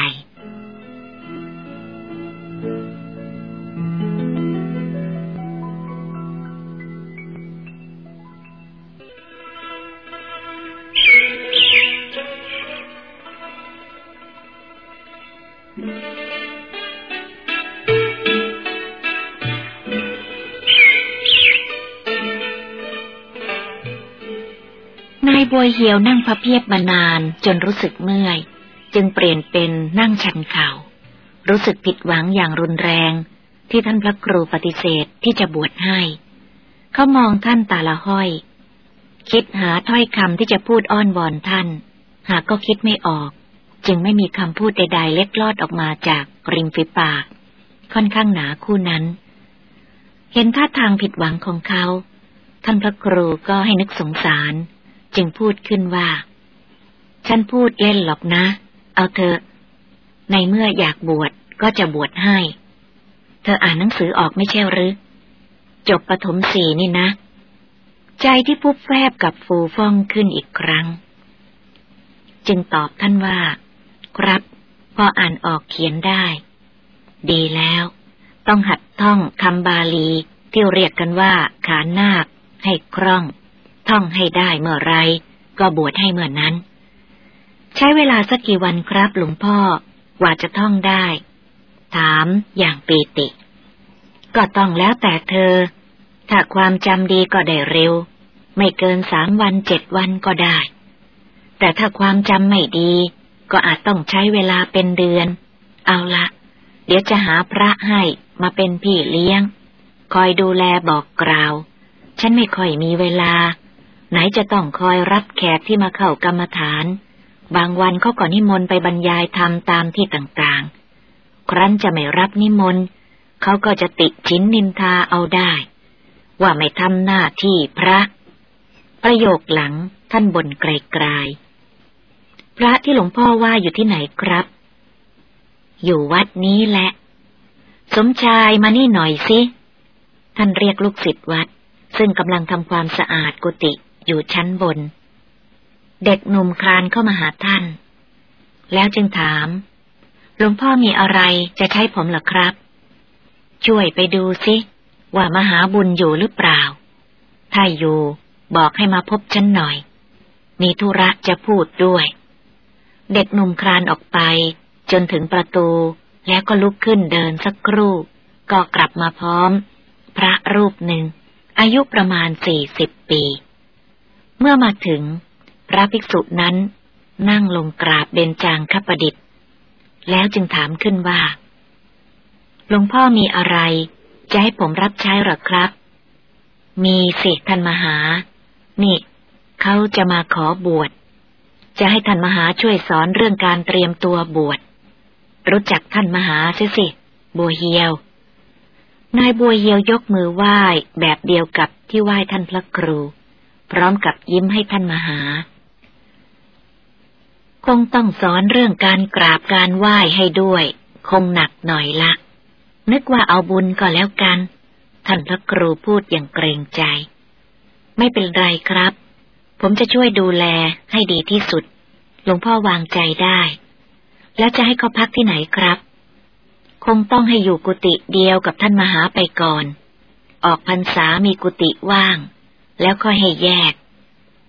บัวเหียวนั่งพระเพียบมานานจนรู้สึกเมื่อย จึงเปลี่ยนเป็นนั่งชันเข่า รู้สึกผิดหวังอย่างรุนแรง ที่ท่านพระครูปฏิเสธที่จะบวชให้ เขามองท่านตาละห้อย คิดหาถ้อยคำที่จะพูดอ้อนวอนท่าน หากก็คิดไม่ออก จึงไม่มีคำพูดใดๆเล็ดลอดออกมาจากริมฝีปาก ค่อนข้างหนาคู่นั้น เห็นท่าทางผิดหวังของเขา ท่านพระครูก็ให้นึกสงสาร จึงพูดขึ้นว่า ฉันพูดเล่นหรอกนะ เอาเธอในเมื่ออยากบวชก็จะบวชให้ เธออ่านหนังสือออกไม่ใช่หรือ จบปฐมสี่นี่นะ ใจที่พุบแฟบกับฟูฟ่องขึ้นอีกครั้ง จึงตอบท่านว่า ครับ พออ่านออกเขียนได้ ดีแล้ว ต้องหัดท่องคำบาลีที่เรียกกันว่า ขานาคให้คล่อง ท่องให้ได้เมื่อไร ก็บวชให้เมื่อนั้น ใช้เวลาสักกี่วันครับหลวงพ่อกว่าจะท่องได้ ถามอย่างปีติ ก็ต้องแล้วแต่เธอ ถ้าความจำดีก็ได้เร็ว ไม่เกินสามวันเจ็ดวันก็ได้ แต่ถ้าความจำไม่ดี ก็อาจต้องใช้เวลาเป็นเดือน เอาละเดี๋ยวจะหาพระให้มาเป็นพี่เลี้ยง คอยดูแลบอกกล่าว ฉันไม่ค่อยมีเวลา ไหนจะต้องคอยรับแขกที่มาเข้ากรรมฐาน บางวันเขาก็นิมนต์ไปบรรยายธรรมตามที่ต่างๆ ครั้นจะไม่รับนิมนต์เขาก็จะติชิ้นนินทาเอาได้ ว่าไม่ทำหน้าที่พระ ประโยคหลังท่านบ่นไกลๆพระที่หลวงพ่อว่าอยู่ที่ไหนครับ อยู่วัดนี้แหละ สมชายมานี่หน่อยสิ ท่านเรียกลูกศิษย์วัดซึ่งกำลังทำความสะอาดกุฏิ อยู่ชั้นบน เด็กหนุ่มคลานเข้ามาหาท่าน แล้วจึงถาม หลวงพ่อมีอะไรจะใช้ผมหรอครับ ช่วยไปดูสิว่ามหาบุญอยู่หรือเปล่า ถ้าอยู่บอกให้มาพบฉันหน่อย มีธุระจะพูดด้วย เด็กหนุ่มคลานออกไป จนถึงประตูแล้วก็ลุกขึ้นเดินสักครู่ ก็กลับมาพร้อม พระรูปหนึ่ง อายุประมาณสี่สิบปี เมื่อมาถึง พระภิกษุนั้นนั่งลงกราบเบญจางคประดิษฐ์ แล้วจึงถามขึ้นว่า หลวงพ่อมีอะไร จะให้ผมรับใช้หรอครับ มีสิท่านมหา นี่เขาจะมาขอบวช จะให้ท่านมหาช่วยสอนเรื่องการเตรียมตัวบวช รู้จักท่านมหาใช่สิ บัวเฮียว นายบัวเฮียวยกมือไหว้แบบเดียวกับที่ไหว้ท่านพระครู พร้อมกับยิ้มให้ท่านมหา คงต้องสอนเรื่องการกราบการไหว้ให้ด้วย คงหนักหน่อยละ นึกว่าเอาบุญก็แล้วกัน ท่านพระครูพูดอย่างเกรงใจ ไม่เป็นไรครับ ผมจะช่วยดูแลให้ดีที่สุด หลวงพ่อวางใจได้ แล้วจะให้เขาพักที่ไหนครับ คงต้องให้อยู่กุฏิเดียวกับท่านมหาไปก่อน ออกพรรษามีกุฏิว่าง แล้วก็ให้แยก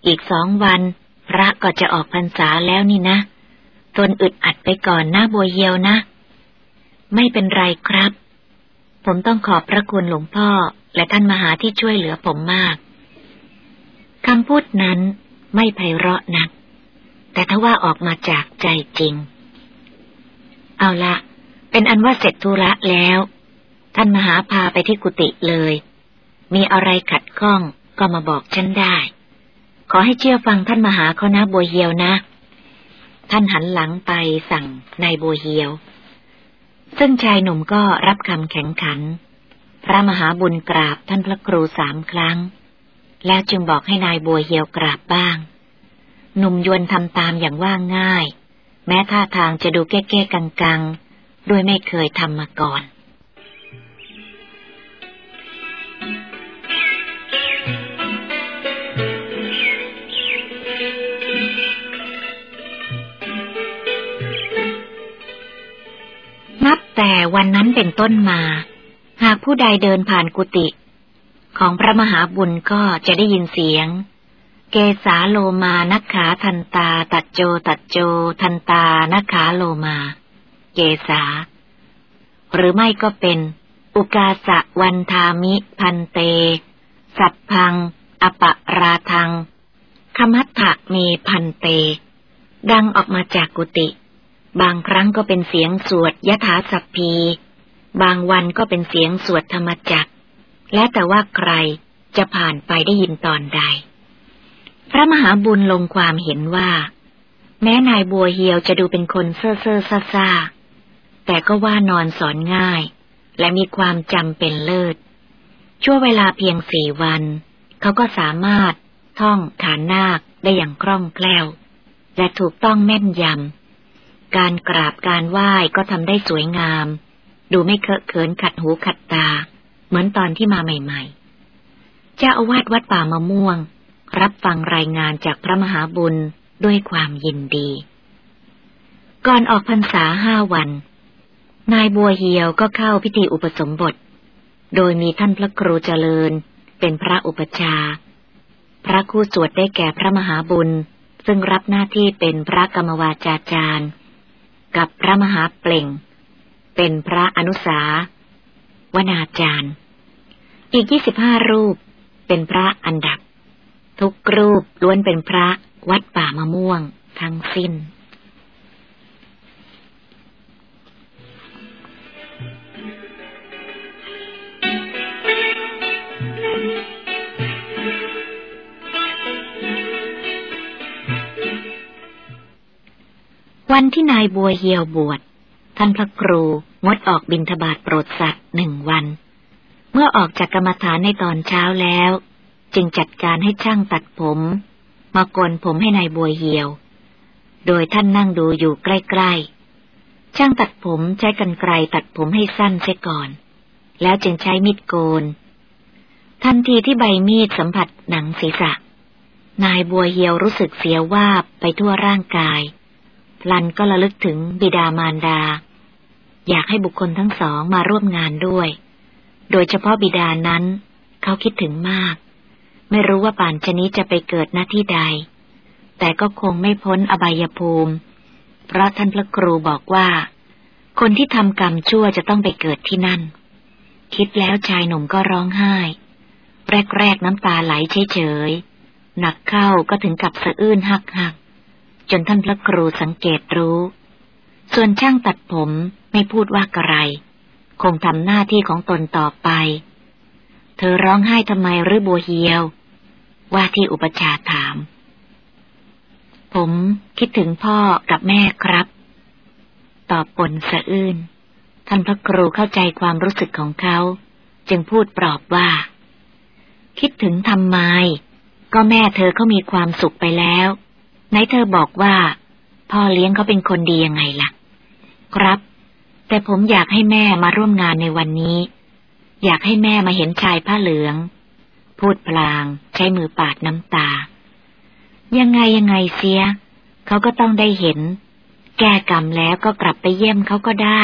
อีกสองวัน พระก็จะออกพรรษาแล้วนี่นะทนอึดอัดไปก่อนหนะบัวเยียวนะ ไม่เป็นไรครับ ผมต้องขอบพระคุณหลวงพ่อและท่านมหาที่ช่วยเหลือผมมากคำพูดนั้นไม่ไพเราะนัก แต่ถ้าว่าออกมาจากใจจริง เอาละเป็นอันว่าเสร็จธุระแล้ว ท่านมหาพาไปที่กุฏิเลย มีอะไรขัดข้อง ก็มาบอกฉันได้ ขอให้เชื่อฟังท่านมหาเขานะบัวเฮียวนะ ท่านหันหลังไปสั่งนายบัวเฮียว ซึ่งชายหนุ่มก็รับคำแข็งขัน พระมหาบุญกราบท่านพระครูสามครั้ง แล้วจึงบอกให้นายบัวเหียวกราบบ้าง หนุ่มยวนทำตามอย่างว่าง่าย แม้ท่าทางจะดูแก้ๆกังๆโดยไม่เคยทำมาก่อน แต่วันนั้นเป็นต้นมา หากผู้ใดเดินผ่านกุฏิของพระมหาบุญก็จะได้ยินเสียง เกสาโลมานักขาทันตา ตัดโจตัดโจ ทันตานักขาโลมา เกสา หรือไม่ก็เป็น อุกาสะวันทามิ พันเต สัพพัง อปะราทังคมัตถะเมพันเต ดังออกมาจากกุฏิ บางครั้งก็เป็นเสียงสวดยถาสัพพี บางวันก็เป็นเสียงสวดธรรมจักและแต่ว่าใครจะผ่านไปได้ยินตอนใด พระมหาบุญลงความเห็นว่า แม้นายบัวเฮียวจะดูเป็นคนเซ่อเซ่อซ่าซาแต่ก็ว่านอนสอนง่าย และมีความจำเป็นเลิศ ชั่วเวลาเพียงสี่วัน เขาก็สามารถท่องขานนาคได้อย่างคล่องแคล่ว และถูกต้องแม่นยำ การกราบการไหว้ก็ทำได้สวยงาม ดูไม่เคอะเขินขัดหูขัดตา เหมือนตอนที่มาใหม่ๆ เจ้าอาวาสวัดป่ามะม่วง รับฟังรายงานจากพระมหาบุญด้วยความยินดี ก่อนออกพรรษาห้าวัน นายบัวเฮียวก็เข้าพิธีอุปสมบท โดยมีท่านพระครูเจริญ เป็นพระอุปชา พระคู่สวดได้แก่พระมหาบุญ ซึ่งรับหน้าที่เป็นพระกรรมวาจาจารย์ กับพระมหาเปล่ง เป็นพระอนุสาวนาจารย์ อีกยี่สิบห้ารูปเป็นพระอันดับ ทุกรูปล้วนเป็นพระวัดป่ามะม่วงทั้งสิ้น วันที่นายบัวเหี่ยวบวช ท่านพระครูงดออกบินทบาทโปรดสัตว์หนึ่งวัน เมื่อออกจากกรรมฐานในตอนเช้าแล้ว จึงจัดการให้ช่างตัดผม มาโกนผมให้นายบัวเหี่ยว โดยท่านนั่งดูอยู่ใกล้ๆ ช่างตัดผมใช้กันไกรตัดผมให้สั้นเสียก่อน แล้วจึงใช้มีดโกน ทันทีที่ใบมีดสัมผัสหนังศีรษะ นายบัวเหี่ยวรู้สึกเสียววาบไปทั่วร่างกาย ลันก็ระลึกถึงบิดามารดา อยากให้บุคคลทั้งสองมาร่วมงานด้วย โดยเฉพาะบิดานั้น เขาคิดถึงมาก ไม่รู้ว่าป่านชนี้จะไปเกิดหน้าที่ใด แต่ก็คงไม่พ้นอบายภูมิ เพราะท่านพระครูบอกว่า คนที่ทำกรรมชั่วจะต้องไปเกิดที่นั่น คิดแล้วชายหนุ่มก็ร้องไห้ แรกๆน้ำตาไหลเฉยๆหนักเข้าก็ถึงกับสะอื้นหักหัก จนท่านพระครูสังเกตรู้ ส่วนช่างตัดผมไม่พูดว่ากระไร คงทำหน้าที่ของตนต่อไป เธอร้องไห้ทำไมหรือบัวเฮียว ว่าที่อุปชาถาม ผมคิดถึงพ่อกับแม่ครับ ตอบปนสะอื้นท่านพระครูเข้าใจความรู้สึกของเขา จึงพูดปลอบว่า คิดถึงทำไม ก็แม่เธอเขามีความสุขไปแล้ว ไหนเธอบอกว่า พ่อเลี้ยงเขาเป็นคนดียังไงล่ะ ครับ แต่ผมอยากให้แม่มาร่วมงานในวันนี้ อยากให้แม่มาเห็นชายผ้าเหลือง พูดพลาง ใช้มือปาดน้ำตา ยังไงยังไงเสีย เขาก็ต้องได้เห็น แก้กรรมแล้วก็กลับไปเยี่ยมเขาก็ได้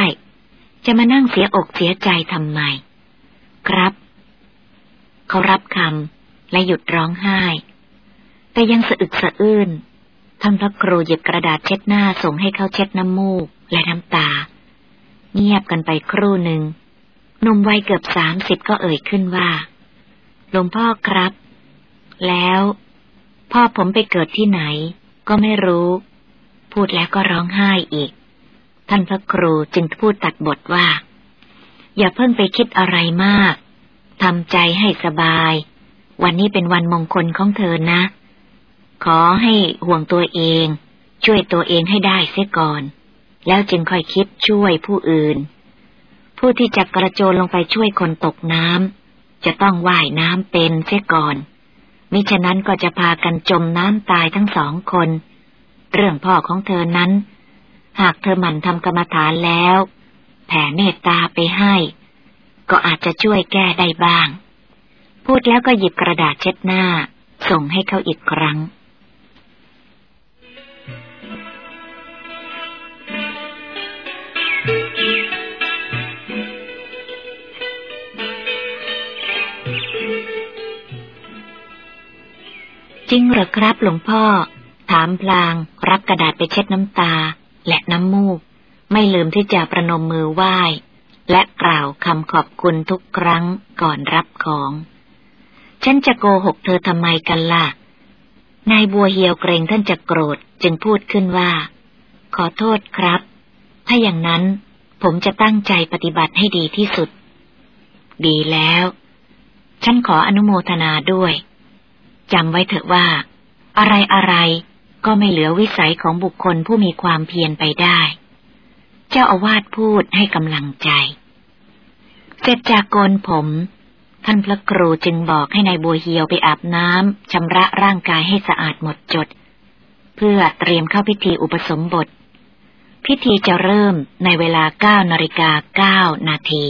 จะมานั่งเสียอกเสียใจทำไม ครับ เขารับคำและหยุดร้องไห้ แต่ยังสะอึกสะอื้น ท่านพระครูหยิบกระดาษเช็ดหน้าส่งให้เขาเช็ดน้ำมูกและน้ำตา เงียบกันไปครู่หนึ่งหนุ่มวัยเกือบสามสิบก็เอ่ยขึ้นว่า หลวงพ่อครับ แล้ว พ่อผมไปเกิดที่ไหน ก็ไม่รู้ พูดแล้วก็ร้องไห้อีก ท่านพระครูจึงพูดตัดบทว่า อย่าเพิ่งไปคิดอะไรมากทำใจให้สบาย วันนี้เป็นวันมงคลของเธอนะ ขอให้ห่วงตัวเอง ช่วยตัวเองให้ได้เสียก่อน แล้วจึงค่อยคิดช่วยผู้อื่น ผู้ที่จะกระโจนลงไปช่วยคนตกน้ำจะต้องว่ายน้ำเป็นเสียก่อน มิฉะนั้นก็จะพากันจมน้ำตายทั้งสองคน เรื่องพ่อของเธอนั้น หากเธอหมั่นทำกรรมฐานแล้ว แผ่เมตตาไปให้ ก็อาจจะช่วยแก้ได้บ้าง พูดแล้วก็หยิบกระดาษเช็ดหน้าส่งให้เขาอีกครั้ง จริงเหรอครับหลวงพ่อ ถามพลาง รับกระดาษไปเช็ดน้ำตา และน้ำมูก ไม่ลืมที่จะประนมมือไหว้ และกล่าวคำขอบคุณทุกครั้งก่อนรับของ ฉันจะโกหกเธอทำไมกันล่ะ นายบัวเหียวเกรงท่านจะโกรธจึงพูดขึ้นว่า ขอโทษครับ ถ้าอย่างนั้นผมจะตั้งใจปฏิบัติให้ดีที่สุด ดีแล้ว ฉันขออนุโมทนาด้วย จำไว้เถอะว่า อะไรอะไรก็ไม่เหลือวิสัยของบุคคลผู้มีความเพียรไปได้ เจ้าอาวาสพูดให้กำลังใจ เสร็จจากโกนผม ท่านพระครูจึงบอกให้ในายบัวเหียวไปอาบน้ำชำระร่างกายให้สะอาดหมดจด เพื่อเตรียมเข้าพิธีอุปสมบท พิธีจะเริ่มในเวลาเก้านาฬิกาเก้านาที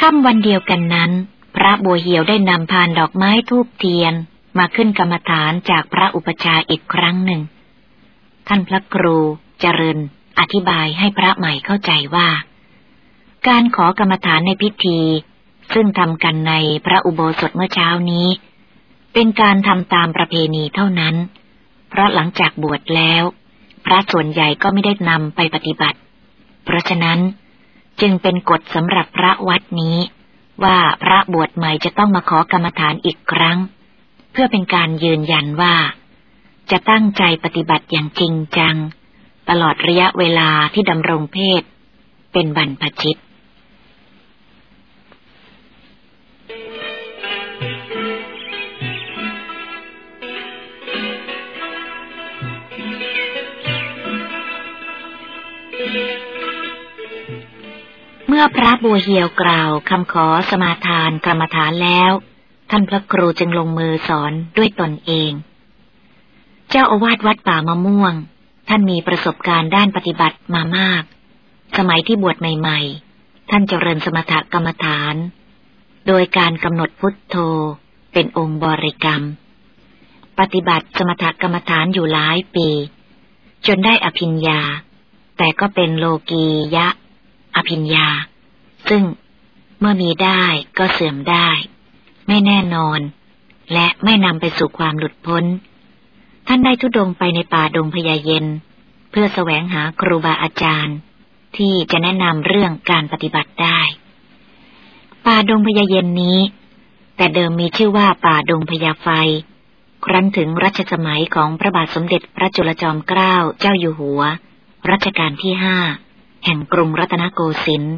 ค่ำวันเดียวกันนั้น พระบัวเหียวได้นำพานดอกไม้ทูบเทียน มาขึ้นกรรมฐานจากพระอุปชาอีกครั้งหนึ่ง ท่านพระครูเจริญ อธิบายให้พระใหม่เข้าใจว่า การขอกรรมฐานในพิธี ซึ่งทำกันในพระอุโบสถเมื่อเช้านี้ เป็นการทำตามประเพณีเท่านั้น เพราะหลังจากบวชแล้ว พระส่วนใหญ่ก็ไม่ได้นำไปปฏิบัติ เพราะฉะนั้น จึงเป็นกฎสำหรับพระวัดนี้ ว่าพระบวชใหม่จะต้องมาขอกรรมฐานอีกครั้ง เพื่อเป็นการยืนยันว่า จะตั้งใจปฏิบัติอย่างจริงจัง ตลอดระยะเวลาที่ดำรงเพศ เป็นบรรพชิต มื่อพระบัวเหี่ยวกล่าวคำขอสมาทานกรรมฐานแล้วทท่านพระครูจึงลงมือสอนด้วยตนเอง เจ้าอาวาสวัดป่ามะม่วง ท่านมีประสบการณ์ด้านปฏิบัติมามาก สมัยที่บวชใหม่ ๆ ท่านเจริญสมถกรรมฐาน โดยการกำหนดพุทโธเป็นองค์บริกรรม ปฏิบัติสมถกรรมฐานอยู่หลายปี จนได้อภิญญา แต่ก็เป็นโลกียะ อภิญญา ซึ่งเมื่อมีได้ก็เสื่อมได้ ไม่แน่นอน และไม่นำไปสู่ความหลุดพ้น ท่านได้ทุดงไปในป่าดงพญาเย็น เพื่อแสวงหาครูบาอาจารย์ ที่จะแนะนำเรื่องการปฏิบัติได้ ป่าดงพญาเย็นนี้ แต่เดิมมีชื่อว่าป่าดงพญาไฟ ครั้นถึงรัชสมัยของพระบาทสมเด็จพระจุลจอมเกล้าเจ้าอยู่หัว รัชกาลที่ห้า แห่งกรุงรัตนโกสินทร์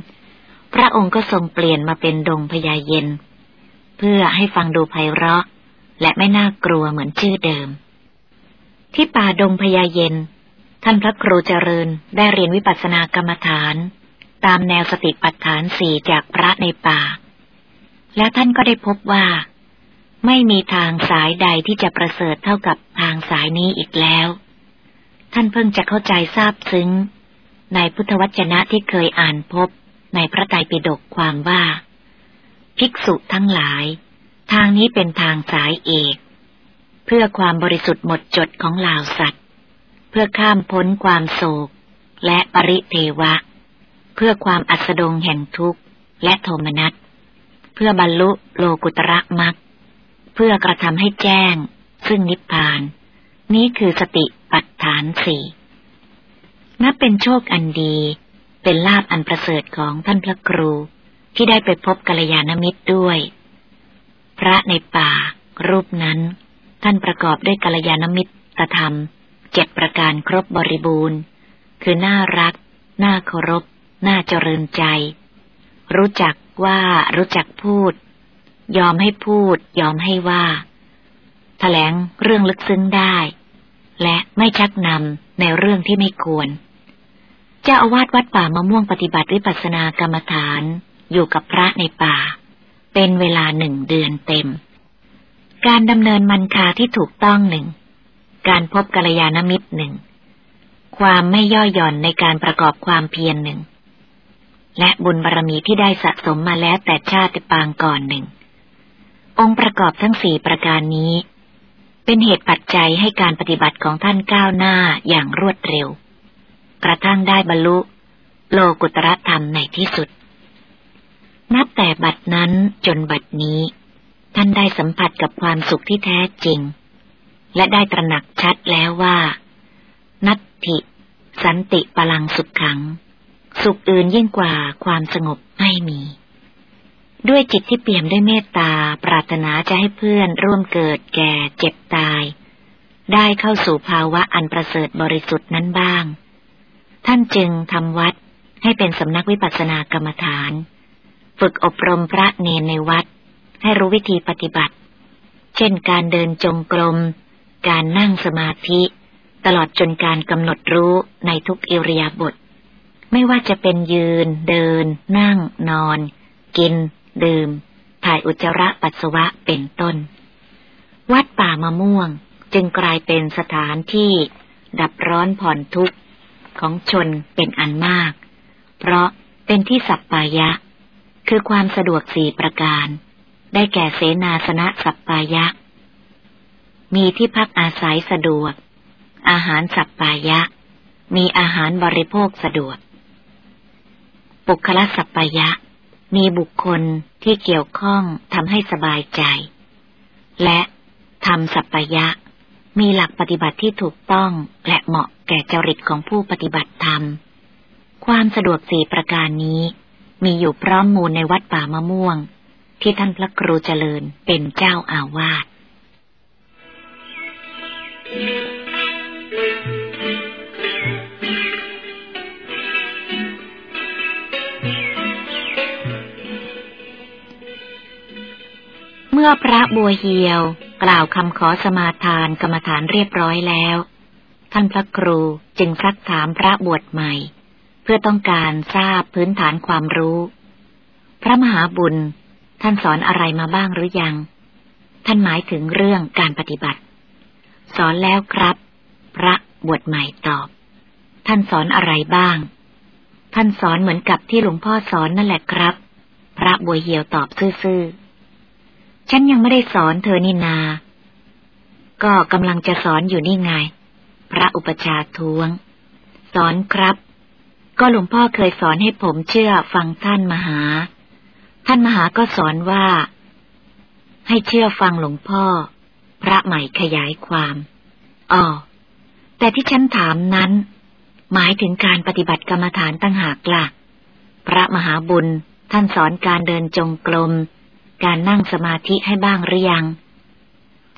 พระองค์ก็ทรงเปลี่ยนมาเป็นดงพญาเย็น เพื่อให้ฟังดูไพเราะ และไม่น่ากลัวเหมือนชื่อเดิม ที่ป่าดงพญาเย็น ท่านพระครูเจริญได้เรียนวิปัสสนากรรมฐาน ตามแนวสติปัฏฐานสี่จากพระในป่า แล้วท่านก็ได้พบว่า ไม่มีทางสายใดที่จะประเสริฐเท่ากับทางสายนี้อีกแล้ว ท่านเพิ่งจะเข้าใจทราบซึ้ง ในพุทธวจนะที่เคยอ่านพบในพระไตรปิฎกความว่า ภิกษุทั้งหลาย ทางนี้เป็นทางสายเอก เพื่อความบริสุทธิ์หมดจดของเหล่าสัตว์ เพื่อข้ามพ้นความโศก และปริเทวะ เพื่อความอัสดงแห่งทุกข์และโทมนัส เพื่อบรรลุโลกุตระมักเพื่อกระทำให้แจ้ง ซึ่งนิพพาน นี้คือสติปัฏฐานสี่ นับเป็นโชคอันดี เป็นลาบอันประเสริฐของท่านพระครู ที่ได้ไปพบกัลยาณมิตรด้วย พระในป่า รูปนั้น ท่านประกอบด้วยกัลยาณมิตรธรรมเจ็ดประการครบบริบูรณ์ คือน่ารัก น่าเคารพ น่าเจริญใจ รู้จักว่ารู้จักพูด ยอมให้พูด ยอมให้ว่าถแถลงเรื่องลึกซึ้งได้ และไม่ชักนำในเรื่องที่ไม่ควร จ้าอาวาสวัดป่ามะม่วงปฏิบัติวิปัสสนากรรมฐานอยู่กับพระในป่า เป็นเวลาหนึ่งเดือนเต็ม การดำเนินมันคาที่ถูกต้องหนึ่ง การพบกัลยาณมิตรหนึ่ง ความไม่ย่อหย่อนในการประกอบความเพียรหนึ่ง และบุญบารรมีที่ได้สะสมมาแล้วแต่ชาติปางก่อนหนึ่ง องค์ประกอบทั้งสี่ประการนี้ เป็นเหตุปัจจัยให้การปฏิบัติของท่านก้าวหน้าอย่างรวดเร็ว กระทั่งได้บรรลุ โลกุตรธรรมในที่สุด นับแต่บัดนั้นจนบัดนี้ ท่านได้สัมผัสกับความสุขที่แท้จริง และได้ตระหนักชัดแล้วว่า นัตถิสันติพลังสุขขัง สุขอื่นยิ่งกว่าความสงบไม่มี ด้วยจิตที่เปี่ยมด้วยเมตตาปรารถนาจะให้เพื่อนร่วมเกิดแก่เจ็บตาย ได้เข้าสู่ภาวะอันประเสริฐบริสุทธิ์นั้นบ้าง ท่านจึงทำวัดให้เป็นสำนักวิปัสสนากรรมฐาน ฝึกอบรมพระเนนในวัด ให้รู้วิธีปฏิบัติ เช่นการเดินจงกรม การนั่งสมาธิ ตลอดจนการกำหนดรู้ในทุกอิริยาบถไม่ว่าจะเป็นยืน เดิน นั่ง นอน กิน ดื่ม ถ่ายอุจจาระปัสสาวะเป็นต้น วัดป่ามะม่วงจึงกลายเป็นสถานที่ดับร้อนผ่อนทุกข์ ของชนเป็นอันมาก เพราะเป็นที่สัปปายะ คือความสะดวกสี่ประการ ได้แก่เสนาสนะสัปปายะ มีที่พักอาศัยสะดวก อาหารสัปปายะ มีอาหารบริโภคสะดวก ปุคละสัพปยะ มีบุคคลที่เกี่ยวข้องทำให้สบายใจ และทำสัพปยะ มีหลักปฏิบัติที่ถูกต้องและเหมาะแก่จริตของผู้ปฏิบัติธรรม ความสะดวกสี่ประการนี้ มีอยู่พร้อมมูลในวัดป่ามะม่วง ที่ท่านพระครูเจริญเป็นเจ้าอาวาสเมื่อพระบัวเหียว กล่าวคำขอสมาทานกรรมฐานเรียบร้อยแล้ว ท่านพระครูจึงซักถามพระบวชใหม่ เพื่อต้องการทราบพื้นฐานความรู้ พระมหาบุญ ท่านสอนอะไรมาบ้างหรือยัง ท่านหมายถึงเรื่องการปฏิบัติ สอนแล้วครับ พระบวชใหม่ตอบ ท่านสอนอะไรบ้าง ท่านสอนเหมือนกับที่หลวงพ่อสอนนั่นแหละครับ พระบัวเหียวตอบซื่อๆ ฉันยังไม่ได้สอนเธอนี่นา ก็กำลังจะสอนอยู่นี่ไง พระอุปชาทวง สอนครับ ก็หลวงพ่อเคยสอนให้ผมเชื่อฟังท่านมหา ท่านมหาก็สอนว่า ให้เชื่อฟังหลวงพ่อ พระใหม่ขยายความ อ๋อ แต่ที่ฉันถามนั้น หมายถึงการปฏิบัติกรรมฐานตั้งหากละ่ะ พระมหาบุญท่านสอนการเดินจงกรม การนั่งสมาธิให้บ้างหรือยัง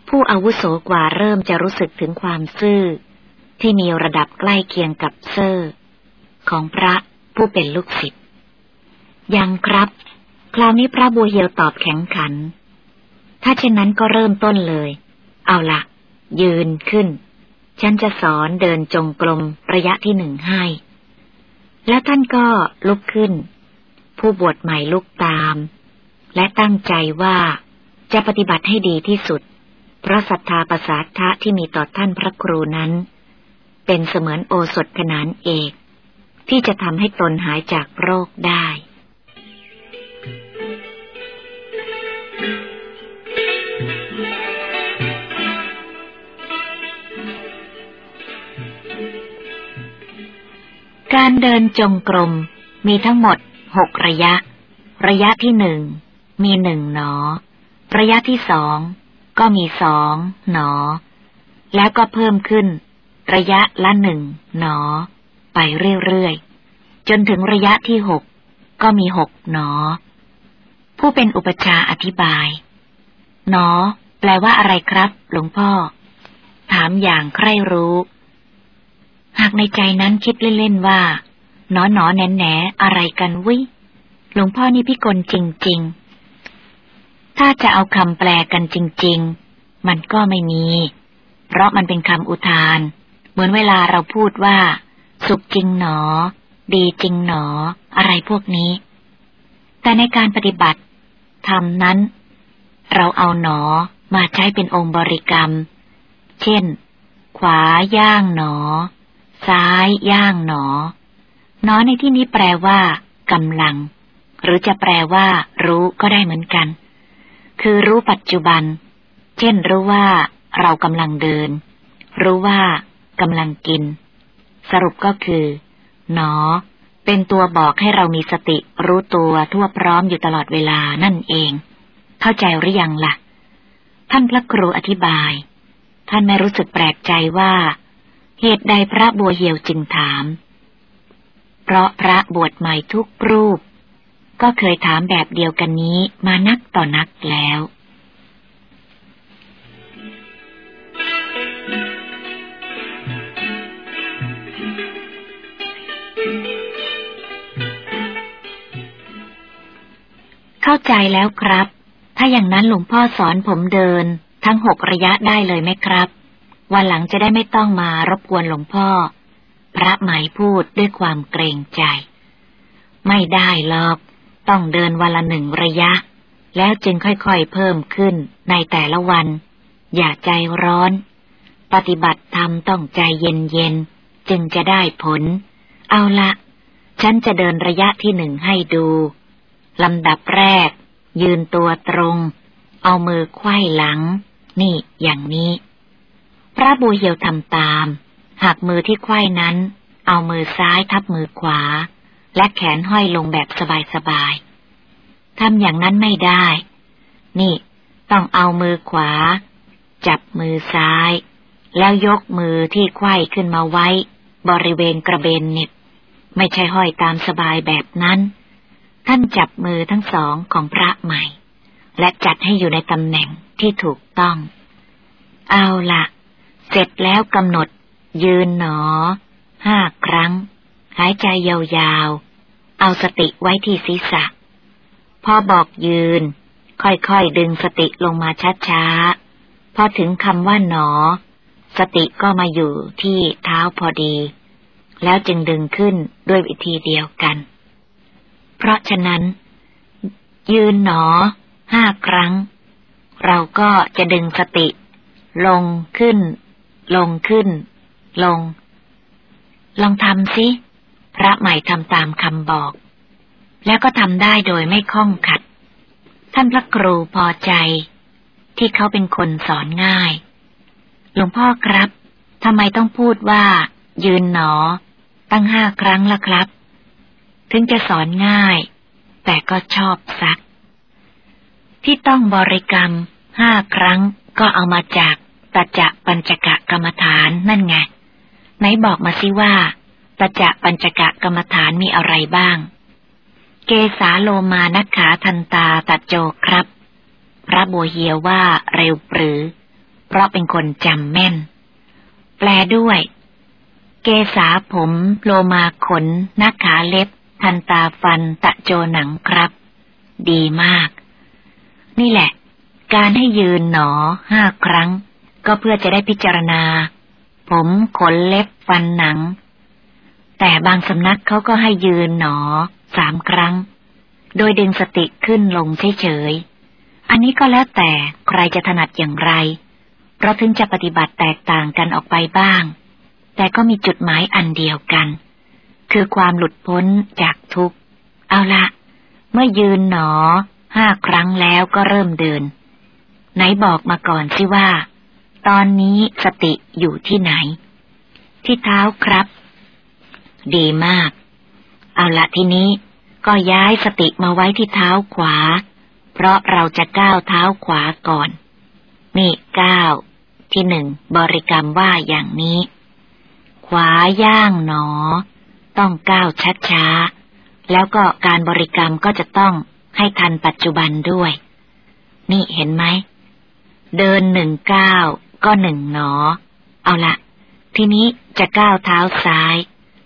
ผู้อาวุโสกว่าเริ่มจะรู้สึกถึงความซื่อ ที่มีระดับใกล้เคียงกับเซอร์ของพระผู้เป็นลูกศิษย์ยังครับ คราวนี้พระบัวเหียวตอบแข็งขัน ถ้าเช่นนั้นก็เริ่มต้นเลย เอาละ ยืนขึ้น ฉันจะสอนเดินจงกรมระยะที่หนึ่งให้ แล้วท่านก็ลุกขึ้น ผู้บวชใหม่ลุกตาม และตั้งใจว่าจะปฏิบัติให้ดีที่สุด เพราะศรัทธาประสาทะที่มีต่อท่านพระครูนั้น เป็นเสมือนโอสถขนานเอก ที่จะทำให้ตนหายจากโรคได้การเดินจงกรมมีทั้งหมดหกระยะ ระยะที่หนึ่ง มีหนึ่งหนอ ระยะที่สองก็มีสองหนอ แล้วก็เพิ่มขึ้น ระยะละหนึ่งหนอ ไปเรื่อยๆ จนถึงระยะที่หกก็มีหกหนอ ผู้เป็นอุปชาอธิบาย หนอ แปลว่าอะไรครับ หลวงพ่อ ถามอย่างใคร่รู้ หากในใจนั้นคิดเล่น ๆ ว่า หนอหนอแหนแหนอะไรกันวิหลวงพ่อนี่พี่กลจริง ๆ ถ้าจะเอาคำแปลกันจริง ๆ มันก็ไม่มี เพราะมันเป็นคำอุทาน เหมือนเวลาเราพูดว่า สุขจริงหนอ ดีจริงหนอ อะไรพวกนี้ แต่ในการปฏิบัติทำนั้น เราเอาหนอมาใช้เป็นองค์บริกรรม เช่น ขวาย่างหนอ ซ้ายย่างหนอนอในที่นี้แปลว่ากำลัง หรือจะแปลว่า รู้ก็ได้เหมือนกัน คือรู้ปัจจุบัน เช่นรู้ว่าเรากำลังเดิน รู้ว่ากำลังกิน สรุปก็คือ หนอ เป็นตัวบอกให้เรามีสติ รู้ตัวทั่วพร้อมอยู่ตลอดเวลานั่นเอง เข้าใจหรือยังละ่ะ ท่านพระครูอธิบาย ท่านไม่รู้สึกแปลกใจว่า เหตุใดพระบัวเหี่ยวจึงถาม เพราะพระบวชใหม่ทุกรูป ก็เคยถามแบบเดียวกันนี้มานักต่อนักแล้ว เข้าใจแล้วครับ ถ้าอย่างนั้นหลวงพ่อสอนผมเดิน ทั้งหกระยะได้เลยไหมครับ วันหลังจะได้ไม่ต้องมารบกวนหลวงพ่อ พระหมายพูดด้วยความเกรงใจ ไม่ได้หรอก ต้องเดินวันละหนึ่งระยะ แล้วจึงค่อยๆเพิ่มขึ้นในแต่ละวัน อย่าใจร้อน ปฏิบัติธรรมต้องใจเย็นๆ จึงจะได้ผล เอาละ ฉันจะเดินระยะที่หนึ่งให้ดูลำดับแรก ยืนตัวตรง เอามือไขว้หลัง นี่อย่างนี้ พระบัวเหียวทำตาม หากมือที่ไขว้นั้น เอามือซ้ายทับมือขวา และแขนห้อยลงแบบสบายๆทำอย่างนั้นไม่ได้ นี่ ต้องเอามือขวา จับมือซ้าย แล้วยกมือที่ไขว้ขึ้นมาไว้ บริเวณกระเบนเน็บ ไม่ใช่ห้อยตามสบายแบบนั้น ท่านจับมือทั้งสองของพระใหม่ และจัดให้อยู่ในตำแหน่งที่ถูกต้อง เอาละเสร็จแล้วกำหนดยืนหนอห้าครั้ง หายใจยาวๆ เอาสติไว้ที่ศีรษะ พอบอกยืน ค่อยๆดึงสติลงมาช้าๆ พอถึงคำว่าหนอ สติก็มาอยู่ที่เท้าพอดี แล้วจึงดึงขึ้นด้วยวิธีเดียวกัน เพราะฉะนั้น ยืนหนอห้าครั้ง เราก็จะดึงสติ ลงขึ้น ลงขึ้น ลง ลองทำสิ พระใหม่ทำตามคำบอก แล้วก็ทำได้โดยไม่ข้องขัด ท่านพระครูพอใจ ที่เขาเป็นคนสอนง่าย หลวงพ่อครับทำไมต้องพูดว่า ยืนหนอ ตั้งห้าครั้งละครับ ถึงจะสอนง่าย แต่ก็ชอบซัก ที่ต้องบริกรรมห้าครั้งก็เอามาจากตัจะปัญจกะกรรมฐานนั่นไง ไหนบอกมาสิว่า ตัจะปัญจกะกรรมฐานมีอะไรบ้าง เกสาโลมานักขาทันตาตัดโจครับ พระบัวเฮียว่าเร็วปรือ เพราะเป็นคนจำแม่น แปลด้วย เกษาผม โลมาขนนักขาเล็บ ทันตาฟันตะโจหนังครับ ดีมาก นี่แหละ การให้ยืนหนอห้าครั้ง ก็เพื่อจะได้พิจารณา ผมขนเล็บฟันหนัง แต่บางสำนักเขาก็ให้ยืนหนอสามครั้ง โดยดึงสติขึ้นลงเฉยๆ อันนี้ก็แล้วแต่ใครจะถนัดอย่างไร เพราะถึงจะปฏิบัติแตกต่างกันออกไปบ้าง แต่ก็มีจุดหมายอันเดียวกัน คือความหลุดพ้นจากทุกข์ เอาละ เมื่อยืนหนอห้าครั้งแล้วก็เริ่มเดิน ไหนบอกมาก่อนสิว่า ตอนนี้สติอยู่ที่ไหน ที่เท้าครับ ดีมาก เอาละทีนี้ก็ย้ายสติมาไว้ที่เท้าขวา เพราะเราจะก้าวเท้าขวาก่อน นี่ก้าวที่หนึ่งบริกรรมว่าอย่างนี้ ขวาย่างหนอ ต้องก้าวช้าๆ แล้วก็การบริกรรมก็จะต้องให้ทันปัจจุบันด้วย นี่เห็นไหม เดินหนึ่งก้าวก็หนึ่งหนอ เอาละทีนี้จะก้าวเท้าซ้าย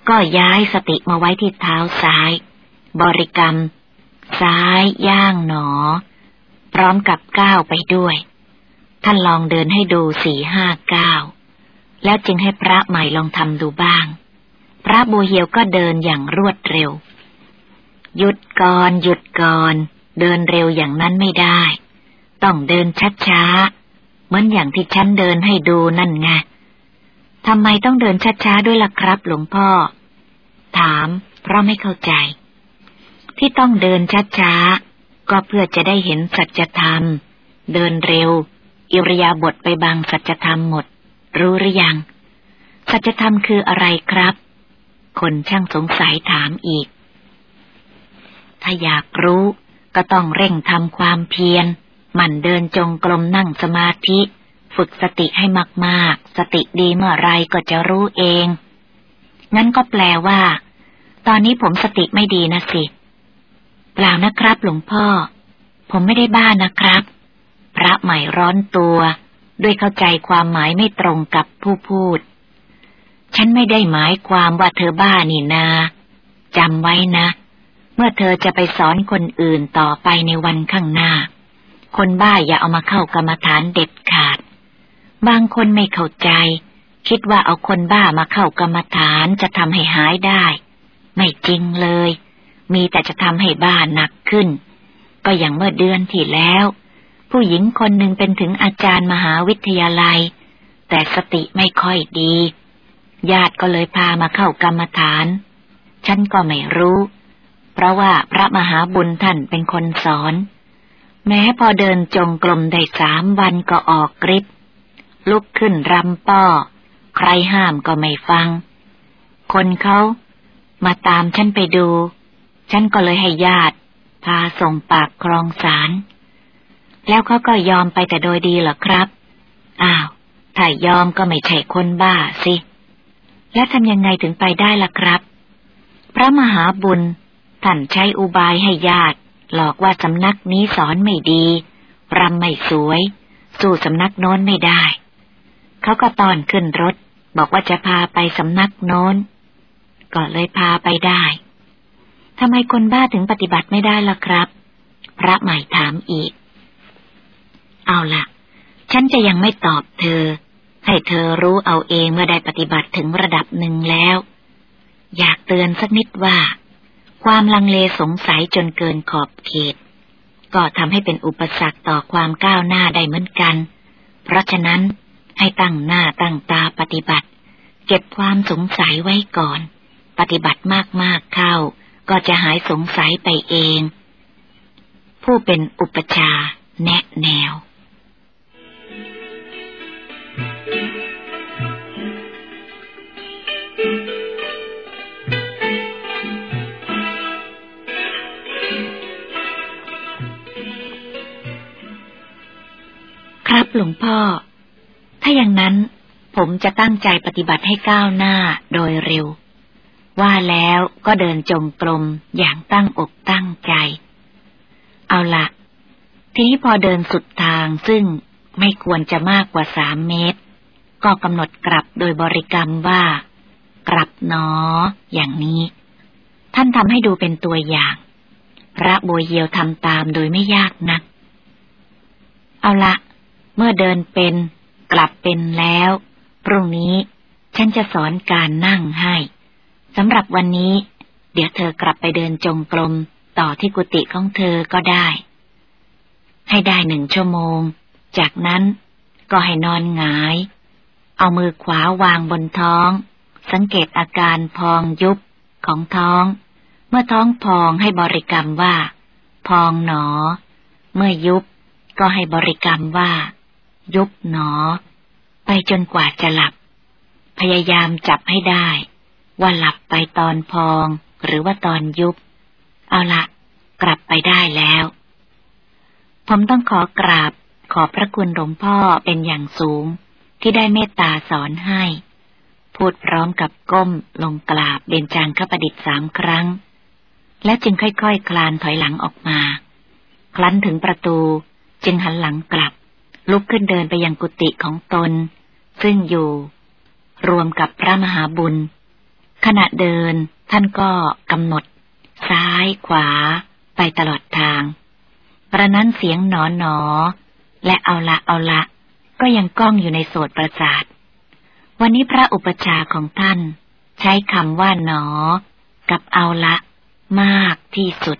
ก็ย้ายสติมาไว้ที่เท้าซ้าย บริกรรม ซ้ายย่างหนอ พร้อมกับก้าวไปด้วย ท่านลองเดินให้ดูสี่ห้าก้าวแล้วจึงให้พระใหม่ลองทำดูบ้าง พระบูเฮียวก็เดินอย่างรวดเร็ว หยุดก่อนหยุดก่อน เดินเร็วอย่างนั้นไม่ได้ ต้องเดินช้าๆ เหมือนอย่างที่ฉันเดินให้ดูนั่นไง ทำไมต้องเดินช้าๆด้วยล่ะครับ หลวงพ่อ ถาม เพราะไม่เข้าใจ ที่ต้องเดินช้าๆ ก็เพื่อจะได้เห็นสัจธรรม เดินเร็ว อิริยาบถไปบางสัจธรรมหมด รู้หรือยัง สัจธรรมคืออะไรครับ คนช่างสงสัยถามอีก ถ้าอยากรู้ก็ต้องเร่งทำความเพียร หมั่นเดินจงกรมนั่งสมาธิ ฝึกสติให้มากๆ สติดีเมื่อไรก็จะรู้เอง งั้นก็แปลว่า ตอนนี้ผมสติไม่ดีนะสิ เปล่านะครับ หลวงพ่อ ผมไม่ได้บ้านะครับ พระใหม่ร้อนตัว ด้วยเข้าใจความหมายไม่ตรงกับผู้พูด ฉันไม่ได้หมายความว่าเธอบ้านี่นาจำไว้นะ เมื่อเธอจะไปสอนคนอื่นต่อไปในวันข้างหน้าคนบ้าอย่าเอามาเข้ากรรมฐานเด็ดขาด บางคนไม่เข้าใจ คิดว่าเอาคนบ้ามาเข้ากรรมฐานจะทำให้หายได้ ไม่จริงเลย มีแต่จะทำให้บ้าหนักขึ้น ก็อย่างเมื่อเดือนที่แล้ว ผู้หญิงคนหนึ่งเป็นถึงอาจารย์มหาวิทยาลัย แต่สติไม่ค่อยดี ญาติก็เลยพามาเข้ากรรมฐาน ฉันก็ไม่รู้ เพราะว่าพระมหาบุญท่านเป็นคนสอน แม้พอเดินจงกรมได้สามวันก็ออกกริบ ลุกขึ้นรำป้อ ใครห้ามก็ไม่ฟัง คนเขามาตามฉันไปดู ฉันก็เลยให้ญาติ พาส่งปากครองสาร แล้วเขาก็ยอมไปแต่โดยดีเหรอครับ อ้าว ถ้ายอมก็ไม่ใช่คนบ้าสิ แล้วทำยังไงถึงไปได้ล่ะครับ พระมหาบุญท่านใช้อุบายให้ญาติ หลอกว่าสำนักนี้สอนไม่ดีรำไม่สวย สู้สำนักโน้นไม่ได้ เขาก็ตอนขึ้นรถ บอกว่าจะพาไปสำนักโน้น ก็เลยพาไปได้ทำไมคนบ้าถึงปฏิบัติไม่ได้ล่ะครับ พระใหม่ถามอีก เอาละฉันจะยังไม่ตอบเธอ ให้เธอรู้เอาเองเมื่อได้ปฏิบัติถึงระดับหนึ่งแล้ว อยากเตือนสักนิดว่า ความลังเลสงสัยจนเกินขอบเขต ก็ทำให้เป็นอุปสรรคต่อความก้าวหน้าได้เหมือนกัน เพราะฉะนั้น ให้ตั้งหน้าตั้งตาปฏิบัติ เก็บความสงสัยไว้ก่อน ปฏิบัติมากๆเข้า ก็จะหายสงสัยไปเอง ผู้เป็นอุปชาแนะแนวครับหลวงพ่อ ถ้าอย่างนั้นผมจะตั้งใจปฏิบัติให้ก้าวหน้าโดยเร็ว ว่าแล้วก็เดินจงกรมอย่างตั้งอกตั้งใจ เอาละทีนี้พอเดินสุดทางซึ่งไม่ควรจะมากกว่าสามเมตร ก็กำหนดกลับโดยบริกรรมว่า กลับเนอ อย่างนี้ ท่านทำให้ดูเป็นตัวอย่าง พระโบัวเยียวทำตามโดยไม่ยากนัก เอาละเมื่อเดินเป็น กลับเป็นแล้ว พรุ่งนี้ฉันจะสอนการนั่งให้สำหรับวันนี้ เดี๋ยวเธอกลับไปเดินจงกรมต่อที่กุฏิของเธอก็ได้ ให้ได้หนึ่งชั่วโมง จากนั้นก็ให้นอนหงาย เอามือขวาวางบนท้อง สังเกตอาการพองยุบของท้อง เมื่อท้องพองให้บริกรรมว่า พองหนอ เมื่อยุบก็ให้บริกรรมว่า ยุบหนอ ไปจนกว่าจะหลับ พยายามจับให้ได้ ว่าหลับไปตอนพองหรือว่าตอนยุบ เอาละกลับไปได้แล้ว ผมต้องขอกราบขอบพระคุณหลวงพ่อเป็นอย่างสูงที่ได้เมตตาสอนให้ พูดพร้อมกับก้มลงกราบเบญจางขประดิษฐ์สามครั้ง และจึงค่อยๆคคลานถอยหลังออกมา คลั้นถึงประตูจึงหันหลังกลับ ลุกขึ้นเดินไปยังกุฏิของตน ซึ่งอยู่ รวมกับพระมหาบุญ ขณะเดินท่านก็กำหนด ซ้ายขวา ไปตลอดทางประนั้นเสียงหนอหนอ และเอาละเอาละ ก็ยังก้องอยู่ในโสดประสาท วันนี้พระอุปชาของท่าน ใช้คำว่าหนอ กับเอาละ มากที่สุด